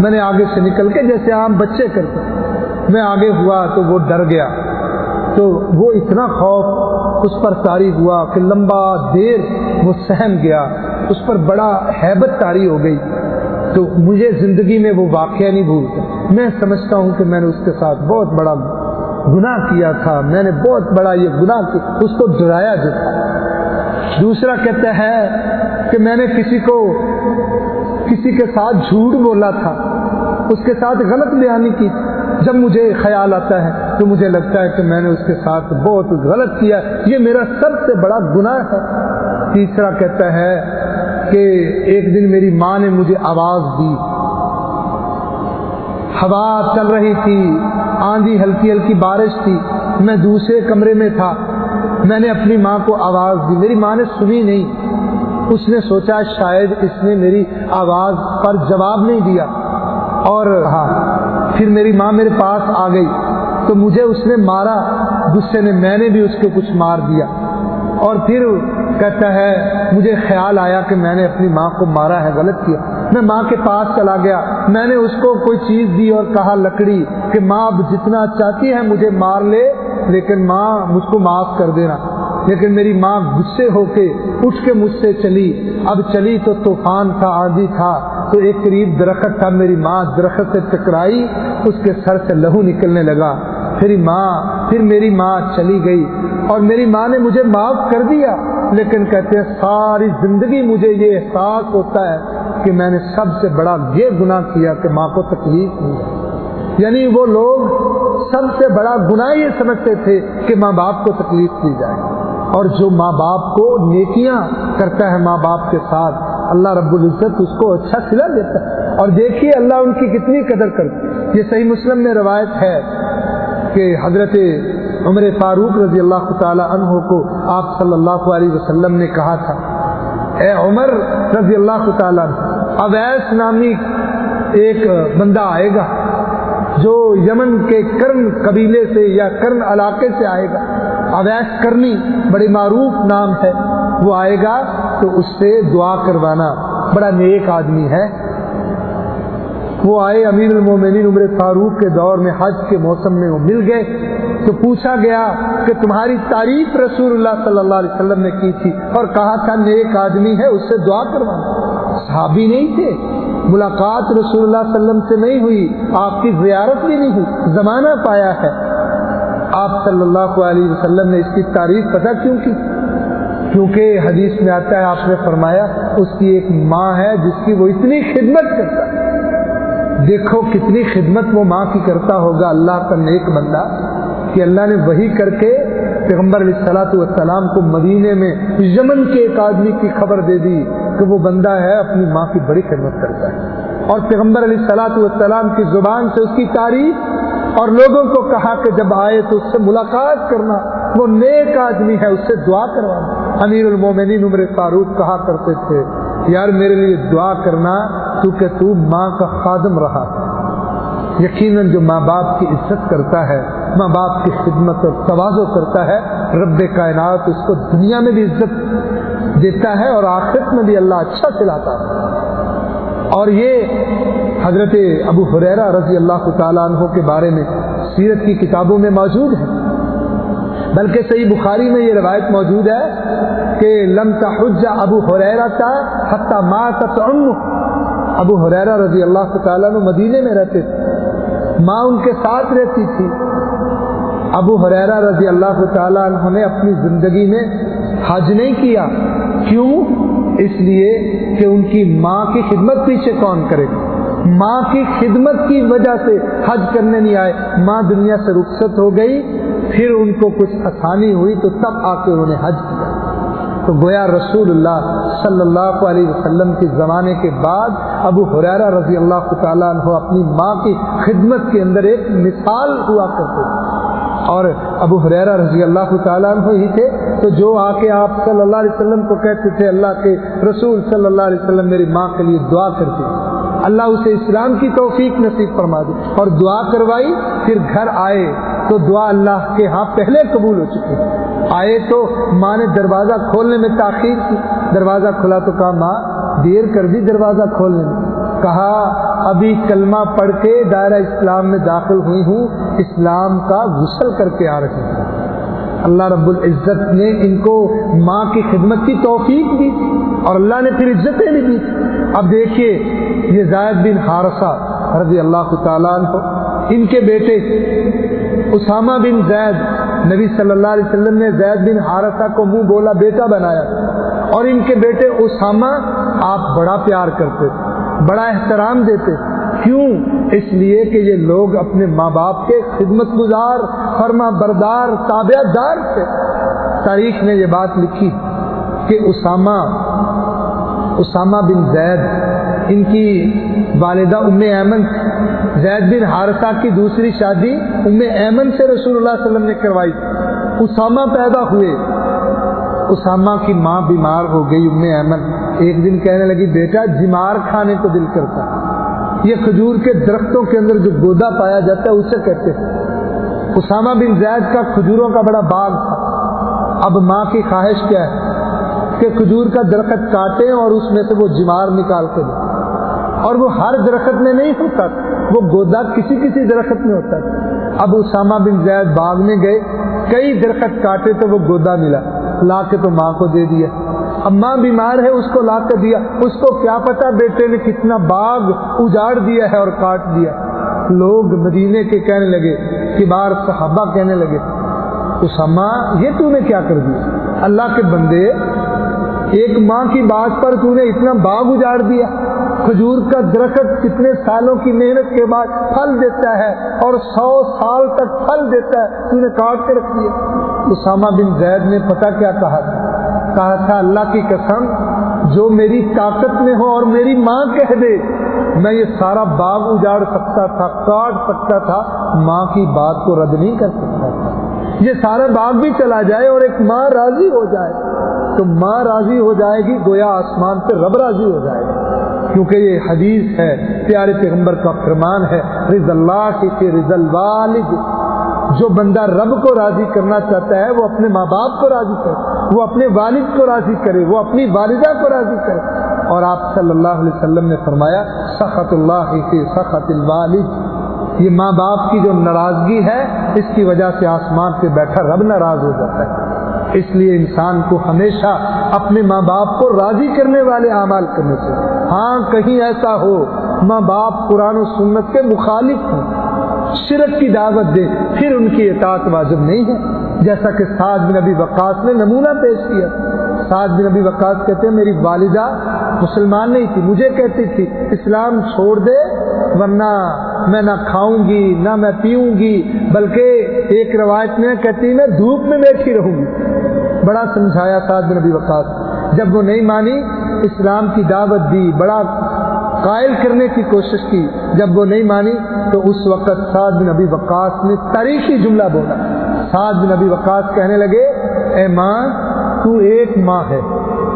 میں نے آگے سے نکل کے جیسے عام بچے کرتے۔ میں آگے ہوا تو وہ ڈر گیا۔ تو وہ اتنا خوف، اس پر تاری ہوا کہ لمبا دیر وہ سہم گیا۔ اس پر بڑا حیبت تاری ہو گئی۔ تو مجھے زندگی میں وہ واقعہ نہیں بھولتا۔ میں سمجھتا ہوں کہ میں نے اس کے ساتھ بہت بڑا گناہ کیا تھا، میں نے بہت بڑا یہ گناہ کیا اس کو ڈرایا جاتا دوسرا کہتا ہے کہ میں نے کسی کو، کسی کے ساتھ جھوٹ بولا تھا، اس کے ساتھ غلط بیانی کی۔ جب مجھے خیال آتا ہے تو مجھے لگتا ہے کہ میں نے اس کے ساتھ بہت غلط کیا۔ یہ میرا سب سے بڑا گناہ ہے۔ تیسرا کہتا ہے کہ ایک دن میری ماں نے مجھے آواز دی۔ ہوا چل رہی تھی، آندھی ہلکی ہلکی بارش تھی۔ میں دوسرے کمرے میں تھا۔ میں نے اپنی ماں کو آواز دی۔ میری ماں نے سنی نہیں۔ اس نے سوچا شاید اس نے میری آواز پر جواب نہیں دیا۔ اور ہاں پھر میری ماں میرے پاس آ گئی۔ تو مجھے اس نے مارا۔ غصے نے میں نے بھی اس کو کچھ مار دیا۔ اور پھر کہتا ہے، مجھے خیال آیا کہ میں نے اپنی ماں کو مارا ہے، غلط کیا۔ میں ماں کے پاس چلا گیا۔ میں نے اس کو کوئی چیز دی اور کہا، لکڑی، کہ ماں اب جتنا چاہتی ہے مجھے مار لے، لیکن ماں مجھ کو معاف کر دینا۔ لیکن میری ماں غصے ہو کے اٹھ کے مجھ سے چلی۔ اب چلی تو طوفان تھا، آندھی تھا، تو ایک قریب درخت تھا۔ میری ماں درخت سے ٹکرائی، اس کے سر سے لہو نکلنے لگا۔ پھر ماں، پھر میری ماں چلی گئی۔ اور میری ماں نے مجھے معاف کر دیا، لیکن کہتے ہیں، ساری زندگی مجھے یہ احساس ہوتا ہے کہ میں نے سب سے بڑا یہ گناہ کیا کہ ماں کو تکلیف دی یعنی وہ لوگ سب سے بڑا گناہ یہ سمجھتے تھے کہ ماں باپ کو تکلیف دی جائے۔ اور جو ماں باپ کو نیکیاں کرتا ہے ماں باپ کے ساتھ، اللہ رب العزت اس کو اچھا سلا دیتا ہے۔ اور دیکھیے اللہ ان کی کتنی قدر کرتی یہ صحیح مسلم میں روایت ہے کہ حضرت عمر فاروق رضی اللہ تعالی عنہ کو آپ صلی اللہ علیہ وسلم نے کہا تھا، اے عمر رضی اللہ تعالیٰ اویس نامی ایک بندہ آئے گا جو یمن کے کرن قبیلے سے یا کرن علاقے سے آئے گا۔ اویس کرنی بڑی معروف نام ہے۔ وہ آئے گا تو اس سے دعا کروانا۔ بڑا نیک آدمی ہے۔ وہ آئے امیر المومنین عمر فاروق کے دور میں حج کے موسم میں وہ مل گئے۔ تو پوچھا گیا کہ تمہاری تعریف رسول اللہ صلی اللہ علیہ وسلم نے کی تھی اور کہا تھا نیک آدمی ہے، اس سے دعا کروانا۔ صحابی نہیں تھے، ملاقات رسول اللہ صلی اللہ علیہ وسلم سے نہیں ہوئی، آپ کی زیارت بھی نہیں ہوئی، زمانہ پایا ہے۔ آپ صلی اللہ علیہ وسلم نے اس کی تعریف پتہ کیوں کی؟ کیونکہ حدیث میں آتا ہے، آپ نے فرمایا اس کی ایک ماں ہے جس کی وہ اتنی خدمت کرتا ہے۔ دیکھو کتنی خدمت وہ ماں کی کرتا ہوگا اللہ کا نیک بندہ، کہ اللہ نے وہی کر کے پیغمبر علیہ السلاۃ والسلام کو مدینے میں یمن کے ایک آدمی کی خبر دے دی۔ کہ وہ بندہ ہے، اپنی ماں کی بڑی خدمت کرتا ہے۔ اور پیغمبر علیہ السلاۃ والسلام کی زبان سے اس کی تعریف اور لوگوں کو کہا کہ جب آئے تو اس سے ملاقات کرنا، وہ نیک آدمی ہے، اس سے دعا کروانا۔ امیر المومنین عمر فاروق کہا کرتے تھے، یار میرے لیے دعا کرنا تو کہ تو ماں کا خادم رہا یقیناً جو ماں باپ کی عزت کرتا ہے، ماں باپ کی خدمت اور توازو کرتا ہے، رب کائنات اس کو دنیا میں بھی عزت دیتا ہے اور آخرت میں بھی اللہ اچھا کھلاتا ہے۔ اور یہ حضرت ابو حریرا رضی اللہ تعالیٰ عنہ کے بارے میں سیرت کی کتابوں میں موجود ہے۔ بلکہ صحیح بخاری میں یہ روایت موجود ہے کہ لم تحج ابو حریرا کا حتیٰ ماں کا ابو حریرا رضی اللہ تعالیٰ عنہ مدینے میں رہتے تھے۔ ماں ان کے ساتھ رہتی تھی۔ ابو حریرا رضی اللہ تعالیٰ عنہ نے اپنی زندگی میں حج نہیں کیا۔ کیوں؟ اس لیے کہ ان کی ماں کی خدمت پیچھے کون کرے؟ گا ماں کی خدمت کی وجہ سے حج کرنے نہیں آئے۔ ماں دنیا سے رخصت ہو گئی، پھر ان کو کچھ آسانی ہوئی تو تب آ کے انہوں نے حج کیا۔ تو گویا رسول اللہ صلی اللہ علیہ وسلم کے زمانے کے بعد ابو حریرا رضی اللہ تعالیٰ عنہ اپنی ماں کی خدمت کے اندر ایک مثال ہوا کرتے تھے۔ اور ابو حریرا رضی اللہ تعالیٰ عنہ ہی تھے۔ تو جو آ کے آپ صلی اللہ علیہ وسلم کو کہتے تھے، اللہ کے رسول صلی اللہ علیہ وسلم میری ماں کے لیے دعا کرتے اللہ اسے اسلام کی توفیق نصیب فرما دی اور دعا کروائی، پھر گھر آئے تو دعا اللہ کے ہاں پہلے قبول ہو چکی۔ آئے تو ماں نے دروازہ کھولنے میں تاخیر کی۔ دروازہ کھلا تو کہا، ماں، دیر کر دی دروازہ کھولنے میں۔ کہا، ابھی کلمہ پڑھ کے دائرہ اسلام میں داخل ہوئی ہوں، اسلام کا غسل کر کے آ رہی ہوں اللہ رب العزت نے ان کو ماں کی خدمت کی توفیق دی اور اللہ نے پھر عزتیں بھی دی۔ اب دیکھیے یہ زائد بن حارثہ رضی اللہ تعالیٰ عنہ، ان کے بیٹے اسامہ بن زید، نبی صلی اللہ علیہ وسلم نے زید بن حارثہ کو منہ بولا، بیٹا بنایا۔ اور ان کے بیٹے اسامہ، آپ بڑا پیار کرتے، بڑا احترام دیتے۔ کیوں؟ اس لیے کہ یہ لوگ اپنے ماں باپ کے خدمت گزار، فرما بردار، تابع دار تھے۔ تاریخ نے یہ بات لکھی کہ اسامہ اسامہ بن زید، ان کی والدہ ام ایمن زید بن حارثہ کی دوسری شادی ام ایمن سے رسول اللہ علیہ وسلم نے کروائی۔ اسامہ پیدا ہوئے۔ اسامہ کی ماں بیمار ہو گئی ام ایمن۔ ایک دن کہنے لگی، بیٹا، جمار کھانے کو دل کرتا یہ کھجور کے درختوں کے اندر جو گودا پایا جاتا ہے، اسے کہتے ہیں۔ اسامہ بن زید کا کھجوروں کا بڑا باغ تھا۔ اب ماں کی خواہش کیا ہے؟ کہ کھجور کا درخت کاٹیں اور اس میں سے وہ جمار نکال کے دیں اور وہ ہر درخت میں نہیں ہوتا وہ گودا کسی کسی درخت میں ہوتا اب اسامہ بن زید باغ میں گئے، کئی درخت کاٹے تو وہ گودا ملا۔ لا کے تو ماں کو دے دیا۔ اب ماں بیمار ہے، اس کو لا کر دیا۔ اس کو کیا پتا بیٹے نے کتنا باغ اجاڑ دیا ہے اور کاٹ دیا۔ لوگ مدینے کے کہنے لگے کہ بار صحابہ کہنے لگے اسامہ یہ تو نے کیا کر دیا؟ اللہ کے بندے، ایک ماں کی بات پر تو نے اتنا باغ اجاڑ دیا۔ کھجور کا درخت کتنے سالوں کی محنت کے بعد پھل دیتا ہے اور سو سال تک پھل دیتا ہے، تو نے کاٹ کے رکھ دیا۔ اسامہ بن زید نے پتا کیا کہا تھا؟ کہا تھا، اللہ کی قسم، جو میری طاقت میں ہو اور میری ماں کہہ دے، میں یہ سارا باغ اجاڑ سکتا تھا، کاٹ سکتا تھا، ماں کی بات کو رد نہیں کر سکتا تھا۔ یہ سارا باغ بھی چلا جائے اور ایک ماں راضی ہو جائے۔ تو ماں راضی ہو جائے گی، گویا آسمان پہ رب راضی ہو جائے گا۔ کیونکہ یہ حدیث ہے، پیارے پیغمبر کا فرمان ہے رض اللہ کے رض الوالد۔ جو بندہ رب کو راضی کرنا چاہتا ہے، وہ اپنے ماں باپ کو راضی کرے، وہ اپنے والد کو راضی کرے، وہ اپنی والدہ کو راضی کرے۔ اور آپ صلی اللہ علیہ وسلم نے فرمایا سخت اللہ کے سخت الوالد۔ یہ ماں باپ کی جو ناراضگی ہے، اس کی وجہ سے آسمان پہ بیٹھا رب ناراض ہو جاتا ہے۔ اس لیے انسان کو ہمیشہ اپنے ماں باپ کو راضی کرنے والے اعمال کرنے سے ہاں کہیں ایسا ہو، ماں باپ قرآن و سنت کے مخالف ہوں۔ شرک کی دعوت دے، پھر ان کی اطاعت واجب نہیں ہے۔ جیسا کہ سعد بن نبی وقاص نے نمونہ پیش کیا۔ سعد بن نبی وقاص کہتے ہیں، میری والدہ مسلمان نہیں تھی، مجھے کہتی تھی، اسلام چھوڑ دے، ورنہ میں نہ کھاؤں گی، نہ میں پیوں گی، بلکہ ایک روایت میں کہتی، میں دھوپ میں بیٹھی رہوں گی۔ بڑا سمجھایا سعد بن نبی وقاص۔ جب وہ نہیں مانی، اسلام کی دعوت دی، بڑا قائل کرنے کی کوشش کی، جب وہ نہیں مانی تو اس وقت سعد بن نبی وقاص نے تاریخی جملہ بولا۔ سعد بن نبی وقاص کہنے لگے، اے ماں، تو ایک ماں ہے،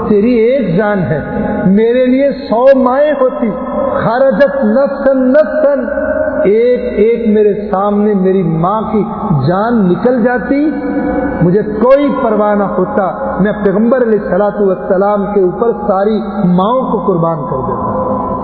تیری ایک جان ہے، میرے لیے سو مائیں ہوتی خرجت نفسن نفسن ایک ایک میرے سامنے میری ماں کی جان نکل جاتی، مجھے کوئی پرواہ نہ ہوتا، میں پیغمبر علیہ سلاۃ والسلام کے اوپر ساری ماؤں کو قربان کر دیتا۔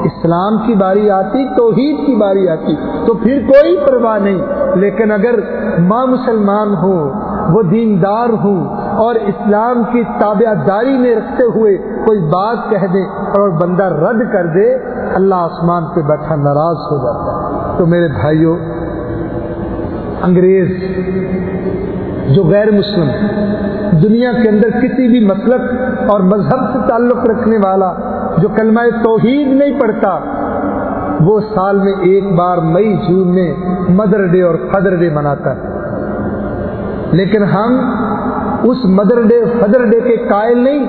اسلام کی باری آتی، توحید کی باری آتی، تو پھر کوئی پرواہ نہیں۔ لیکن اگر ماں مسلمان ہو وہ دیندار ہوں اور اسلام کی تابع داری میں رکھتے ہوئے کوئی بات کہہ دے اور بندہ رد کر دے، اللہ آسمان پہ بیٹھا ناراض ہو جاتا ہے۔ تو میرے بھائیوں انگریز جو غیر مسلم، دنیا کے اندر کسی بھی مسلک اور مذہب سے تعلق رکھنے والا جو کلمہ توحید نہیں پڑھتا، وہ سال میں ایک بار مئی، جون میں مدر ڈے اور فدر ڈے مناتا ہے۔ لیکن ہم اس مدر ڈے، فدر ڈے کے قائل نہیں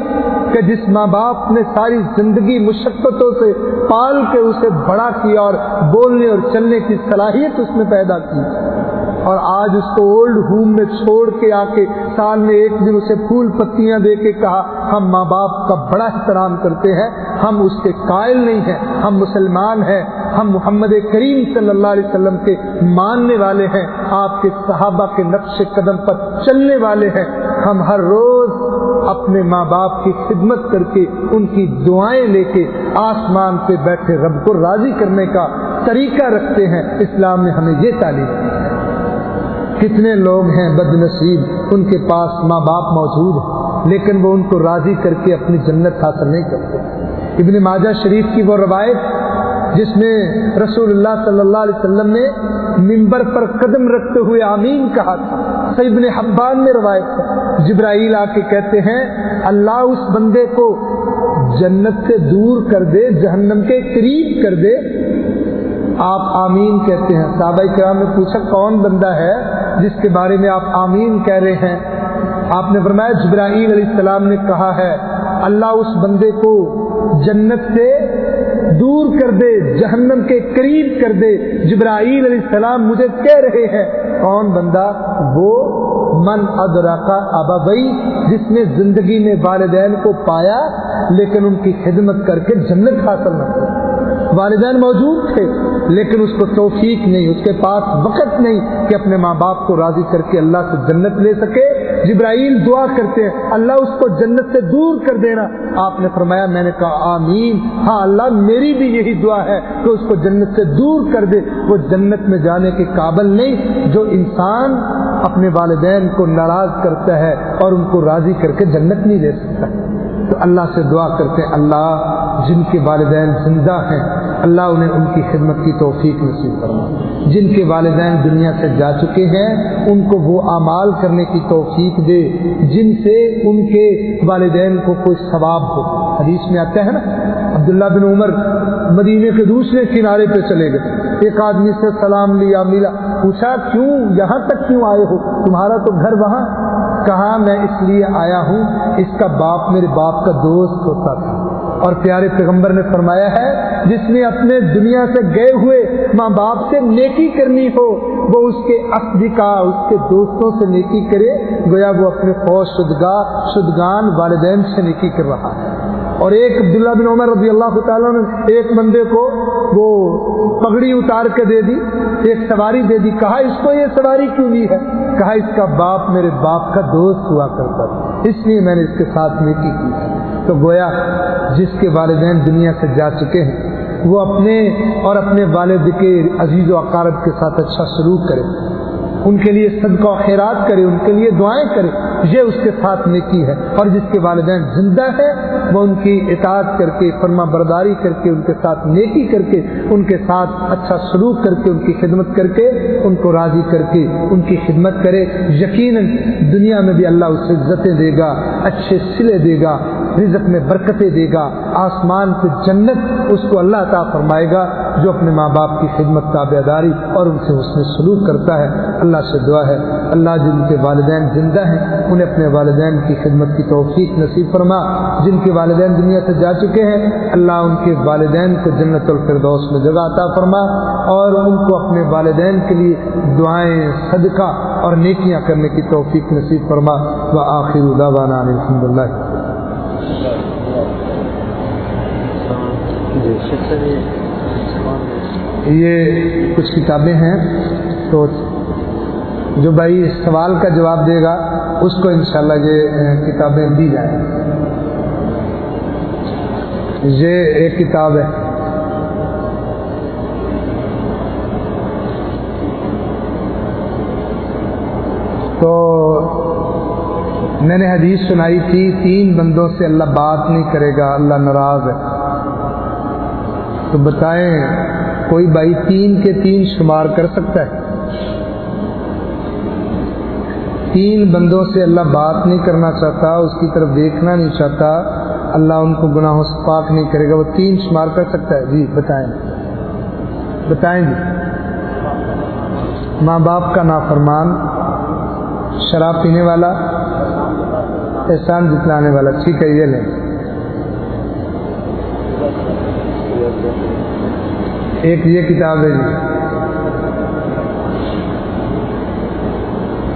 کہ جس ماں باپ نے ساری زندگی مشقتوں سے پال کے اسے بڑا کیا اور بولنے اور چلنے کی صلاحیت اس میں پیدا کی۔ اور آج اس کو اولڈ ہوم میں چھوڑ کے آ کے سال میں ایک دن اسے پھول پتیاں دے کے کہا، ہم ماں باپ کا بڑا احترام کرتے ہیں، ہم اس کے قائل نہیں ہیں، ہم مسلمان ہیں، ہم محمد کریم صلی اللہ علیہ وسلم کے ماننے والے ہیں، آپ کے صحابہ کے نقش قدم پر چلنے والے ہیں۔ ہم ہر روز اپنے ماں باپ کی خدمت کر کے ان کی دعائیں لے کے آسمان پہ بیٹھے رب کو راضی کرنے کا طریقہ رکھتے ہیں۔ اسلام نے ہمیں یہ تعلیم دی کتنے لوگ ہیں بد نصیب، ان کے پاس ماں باپ موجود ہیں، لیکن وہ ان کو راضی کر کے اپنی جنت حاصل نہیں کرتے۔ ابن ماجہ شریف کی وہ روایت، جس میں رسول اللہ صلی اللہ علیہ وسلم نے ممبر پر قدم رکھتے ہوئے آمین کہا تھا۔ سعید نے حبان میں روایت جبرائیل آ کے کہتے ہیں، اللہ اس بندے کو جنت سے دور کر دے، جہنم کے قریب کر دے۔ آپ آمین کہتے ہیں۔ صحابہ کرام نے پوچھا، کون بندہ ہے؟ جس کے بارے میں آپ آمین کہہ رہے ہیں، آپ نے فرمایا، جبرائیل علیہ السلام نے کہا ہے، اللہ اس بندے کو جنت سے دور کر دے، جہنم کے قریب کر دے۔ جبرائیل علیہ السلام مجھے کہہ رہے ہیں، کون بندہ؟ وہ من ادرکا ابئی جس نے زندگی میں والدین کو پایا، لیکن ان کی خدمت کر کے جنت حاصل نہ کی۔ والدین موجود تھے۔ لیکن اس کو توفیق نہیں، اس کے پاس وقت نہیں کہ اپنے ماں باپ کو راضی کر کے اللہ سے جنت لے سکے۔ جبرائیل دعا کرتے ہیں، اللہ اس کو جنت سے دور کر دینا۔ آپ نے فرمایا، میں نے کہا، آمین۔ ہاں اللہ میری بھی یہی دعا ہے کہ اس کو جنت سے دور کر دے۔ وہ جنت میں جانے کے قابل نہیں، جو انسان اپنے والدین کو ناراض کرتا ہے اور ان کو راضی کر کے جنت نہیں دے سکتا۔ تو اللہ سے دعا کرتے ہیں، اللہ، جن کے والدین زندہ ہیں اللہ انہیں ان کی خدمت کی توفیق نصیب کرنا جن کے والدین دنیا سے جا چکے ہیں، ان کو وہ اعمال کرنے کی توفیق دے، جن سے ان کے والدین کو کوئی ثواب ہو۔ حدیث میں آتا ہے نا، عبداللہ بن عمر مدینے کے دوسرے کنارے پہ چلے گئے۔ ایک آدمی سے سلام لیا، ملا، پوچھا، کیوں یہاں تک کیوں آئے ہو؟ تمہارا تو گھر وہاں؟ کہا، میں اس لیے آیا ہوں، اس کا باپ میرے باپ کا دوست ہوتا تھا۔ اور پیارے پیغمبر نے فرمایا ہے، جس نے اپنے دنیا سے گئے ہوئے ماں باپ سے نیکی کرنی ہو، وہ اس کے اصدقا اس کے دوستوں سے نیکی کرے، گویا وہ اپنے فوج شدگاہ شدگان والدین سے نیکی کر رہا ہے۔ اور ایک عبداللہ بن عمر رضی اللہ تعالیٰ نے ایک بندے کو وہ پگڑی اتار کے دے دی، ایک سواری دے دی، کہا، اس کو یہ سواری کیوں دی ہے؟ کہا، اس کا باپ میرے باپ کا دوست ہوا کرتا اس لیے میں نے اس کے ساتھ نیکی کی تو گویا جس کے والدین دنیا سے جا چکے ہیں، وہ اپنے اور اپنے والد کے عزیز و اقارب کے ساتھ اچھا سلوک کرے۔ ان کے لیے صدقہ و خیرات کرے، ان کے لیے دعائیں کرے۔ یہ اس کے ساتھ نیکی ہے اور جس کے والدین زندہ ہے وہ ان کی اطاعت کر کے، فرما برداری کر کے، ان کے ساتھ نیکی کر کے، ان کے ساتھ اچھا سلوک کر کے، ان کی خدمت کر کے، ان کو راضی کر کے، ان کی خدمت کرے۔ یقیناً دنیا میں بھی اللہ اسے عزتیں دے گا، اچھے سلے دے گا، رزق میں برکتیں دے گا۔ آسمان پہ جنت اس کو اللہ عطا فرمائے گا جو اپنے ماں باپ کی خدمت کا بیداری اور ان سے اس میں سلوک کرتا ہے۔ اللہ سے دعا ہے۔ اللہ جن کے والدین زندہ ہیں، انہیں اپنے والدین کی خدمت کی توفیق نصیب فرما۔ جن کے والدین دنیا سے جا چکے ہیں، اللہ ان کے والدین کو جنت الفردوس میں جگہ عطا فرما اور ان کو اپنے والدین کے لیے دعائیں، صدقہ اور نیکیاں کرنے کی توفیق نصیب فرما۔ و آخر دعوانا الحمد للہ یہ کچھ کتابیں ہیں تو جو بھائی سوال کا جواب دے گا، اس کو انشاءاللہ یہ کتابیں دی جائیں۔ یہ ایک کتاب ہے۔ تو میں نے حدیث سنائی تھی، تین بندوں سے اللہ بات نہیں کرے گا، اللہ ناراض ہے۔ تو بتائیں، کوئی بھائی تین کے تین شمار کر سکتا ہے؟ تین بندوں سے اللہ بات نہیں کرنا چاہتا، اس کی طرف دیکھنا نہیں چاہتا، اللہ ان کو گناہوں سے پاک نہیں کرے گا، وہ تین شمار کر سکتا ہے۔ جی بتائیں۔ بتائیں جی۔ ماں باپ کا نافرمان، شراب پینے والا، احسان جتلانے والا۔ ٹھیک ہے، یہ لیں۔ ایک یہ کتاب ہے جی۔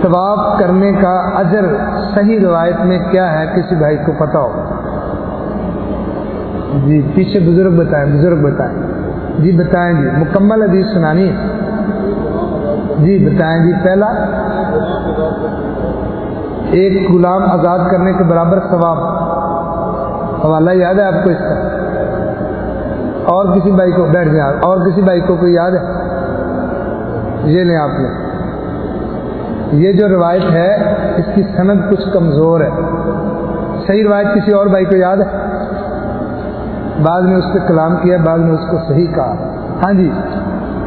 طواف کرنے کا اجر صحیح روایت میں کیا ہے کسی بھائی کو پتا ہو؟ جی پیچھے بزرگ بتائیں بزرگ بتائیں۔ جی بتائیں جی مکمل حدیث سنانی ہے۔ جی بتائیں جی پہلا، ایک غلام آزاد کرنے کے برابر ثواب۔ حوالہ یاد ہے آپ کو اس کا؟ اور کسی بھائی کو، بیٹھ جائیں، اور کسی بھائی کو کوئی یاد ہے؟ یہ لیں آپ نے یہ جو روایت ہے، اس کی صنعت کچھ کمزور ہے۔ صحیح روایت کسی اور بھائی کو یاد ہے؟ بعد میں اس پہ کلام کیا، بعد میں اس کو صحیح کہا۔ ہاں جی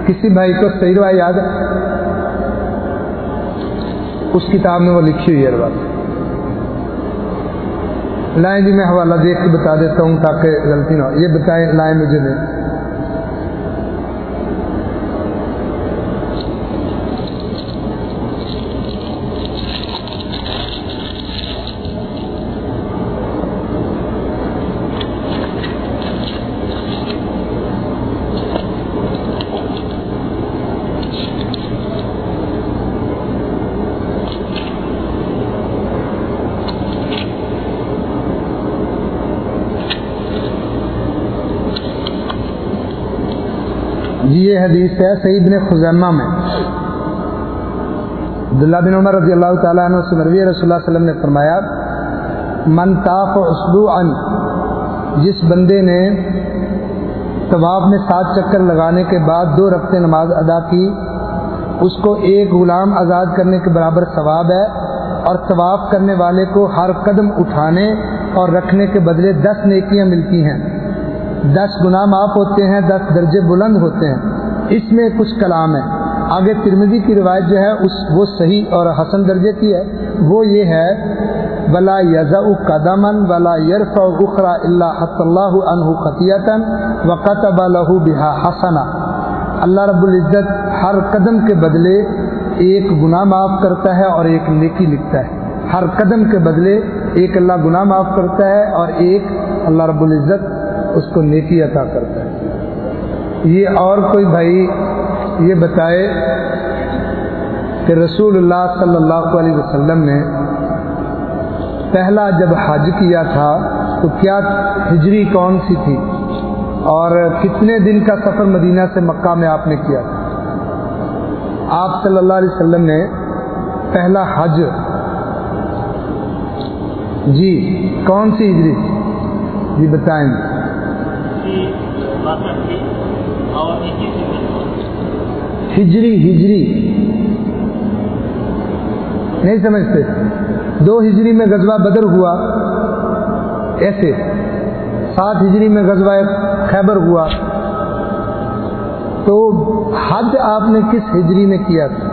کسی بھائی کو صحیح روایت یاد ہے؟ اس کتاب میں وہ لکھی ہوئی ہے روایت۔ لائیں جی میں حوالہ دیکھ کے بتا دیتا ہوں تاکہ غلطی نہ ہو۔ یہ بتائیں لائیں مجھے نہیں یہ حدیث ہے سعید نے خزیمہ میں۔ عبداللہ بن عمر رضی اللہ تعالیٰ عنہ سے مروی رسول اللہ علیہ وسلم نے فرمایا، من طاف اسبوعا جس بندے نے طواف میں سات چکر لگانے کے بعد دو رفتے نماز ادا کی، اس کو ایک غلام آزاد کرنے کے برابر ثواب ہے اور طواف کرنے والے کو ہر قدم اٹھانے اور رکھنے کے بدلے دس نیکیاں ملتی ہیں۔ دس گناہ معاف ہوتے ہیں، دس درجے بلند ہوتے ہیں۔ اس میں کچھ کلام ہے آگے ترمدی کی روایت جو ہے، اس وہ صحیح اور حسن درجے کی ہے۔ وہ یہ ہے، ولا یزا قدمن ولا یرف اخرا اللہ حت اللہ عنہ خطیتاً اس کو نیکی عطا کرتا ہے۔ یہ اور کوئی بھائی یہ بتائے کہ رسول اللہ صلی اللہ علیہ وسلم نے پہلا جب حج کیا تھا تو کیا ہجری کون سی تھی اور کتنے دن کا سفر مدینہ سے مکہ میں آپ نے کیا تھا؟ آپ صلی اللہ علیہ وسلم نے پہلا حج جی کون سی ہجری جی بتائیں۔ ہجری ہجری۔ نہیں سمجھتے؟ دو ہجری میں غزوہ بدر ہوا ایسے۔ سات ہجری میں غزوہ خیبر ہوا۔ تو حج آپ نے کس ہجری میں کیا تھا؟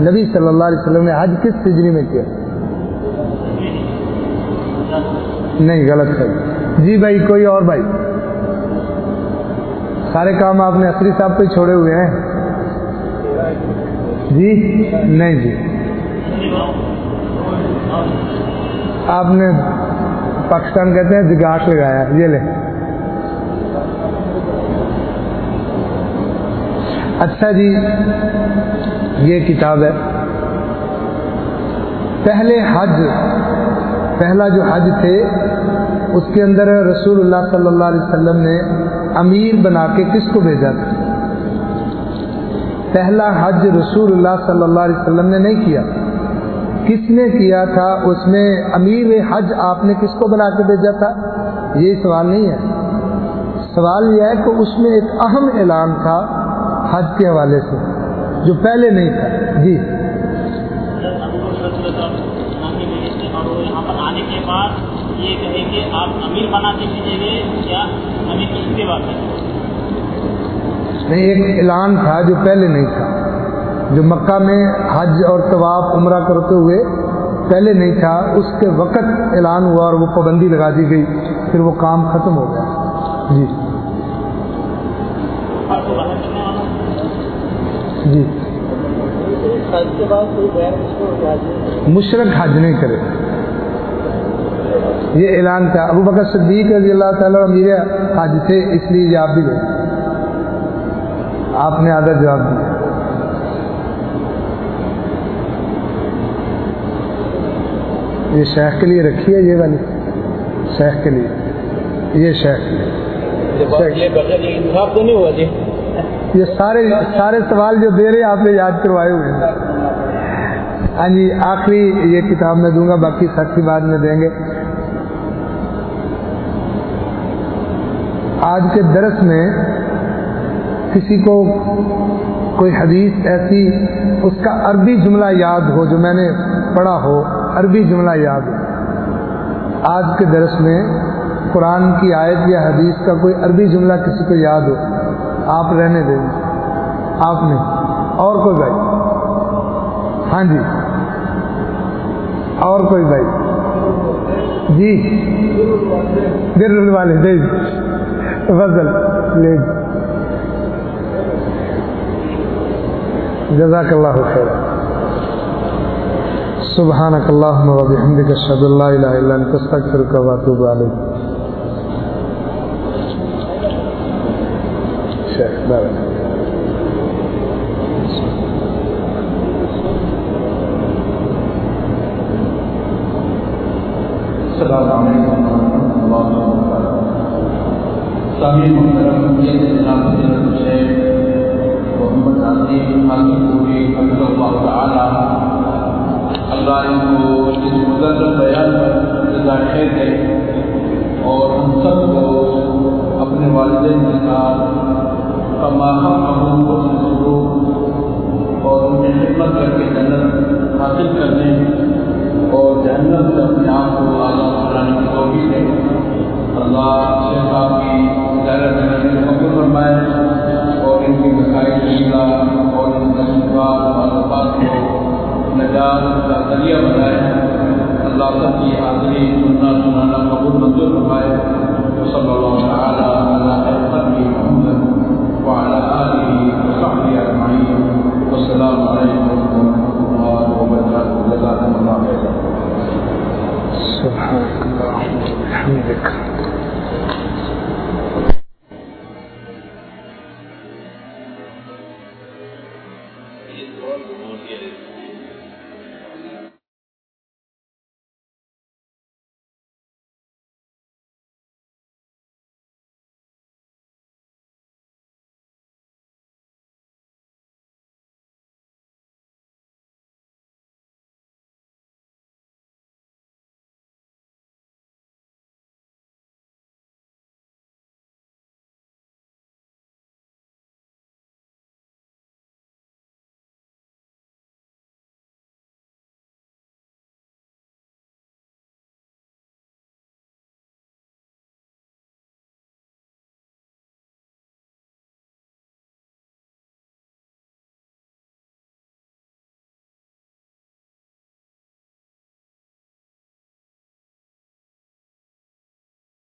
نبی صلی اللہ علیہ وسلم نے حج کس ہجری میں کیا؟ نہیں غلط ہے۔ جی بھائی کوئی اور بھائی۔ سارے کام آپ نے عصری صاحب پہ چھوڑے ہوئے ہیں۔ جی؟ نہیں جی۔ آپ نے پاکستان کہتے ہیں جگاٹ لگایا۔ یہ لے۔ اچھا جی یہ کتاب ہے۔ پہلے حج، پہلا جو حج تھے، اس کے اندر رسول اللہ صلی اللہ علیہ وسلم نے امیر بنا کے کس کو بھیجا تھا؟ پہلا حج رسول اللہ صلی اللہ علیہ وسلم نے نہیں کیا۔ کس نے کیا تھا؟ اس میں امیر حج آپ نے کس کو بنا کے بھیجا تھا؟ یہ سوال نہیں ہے۔ سوال یہ ہے کہ اس میں ایک اہم اعلان تھا حج کے حوالے سے، جو پہلے نہیں تھا۔ جی یہاں پر آنے کے بعد یہ کہیں گے آپ امیر بنا کے بھیجیں گے یا امیر کی استعمال کریں نہیں ایک اعلان تھا جو پہلے نہیں تھا۔ جو مکہ میں حج اور طواف عمرہ کرتے ہوئے پہلے نہیں تھا اس کے وقت اعلان ہوا اور وہ پابندی لگا دی گئی۔ پھر وہ کام ختم ہو گیا۔ جی۔ جی۔ مشرق حج نہیں کرے۔ یہ اعلان تھا۔ ابو بکر صدیق رضی اللہ تعالیٰ امیر حج تھے اس لیے یہ آپ بھی لیں آپ نے آدھا جواب دیا۔ یہ شیخ کے لیے رکھی ہے یہ والی؟ شیخ کے لیے۔ یہ شیخ کے لیے۔ انصاف تو نہیں ہوا جی۔ یہ سارے سارے سوال جو دے رہے آپ نے یاد کروائے ہوئے ہیں۔ ہاں جی آخری یہ کتاب میں دوں گا باقی سچی بعد میں دیں گے۔ آج کے درس میں کسی کو کوئی حدیث ایسی، اس کا عربی جملہ یاد ہو جو میں نے پڑھا ہو، عربی جملہ یاد ہو۔ آج کے درس میں قرآن کی آیت یا حدیث کا کوئی عربی جملہ کسی کو یاد ہو، آپ رہنے دیں۔ آپ نے اور کوئی بھائی؟ ہاں جی۔ اور کوئی بھائی؟ جی۔ بر والے تفضل فضل لے. جزاک اللہ خیر. سبحانك اللهم وبحمدك اشهد ان لا اله الا انت استغفرك واتوب اليك شيخ بارك سبھی محترم یہ جناب حضرت شیخ محمد عظیم حاجی پوری حفظ اللہ تعالی مکرم بیان پر جزائے خیر دے اور ہم سب کو اپنے والدین کے ساتھ تمام امور کو سلوک اور ان کی خدمت کر کے جنت حاصل کرنے اور جہنم سے اپنے آپ کو آزاد کرانے کی توفیق دے۔ اللہ شیخ صاحب کی زیادہ محنت قبول فرمائے اور ان کی مسائل شیلا اور ان تجربات اور کو نجات کا ذریعہ بنائے اللہ سب کی حاضری، سننا، سنانا قبول منظور فرمائے۔ صلی اللہ تعالی علی خیر خلقہ محمد وعلى آله وصحبه أجمعين والسلام عليكم ورحمة الله وبركاته جزاكم الله خيرا سبحانك اللهم وبحمدك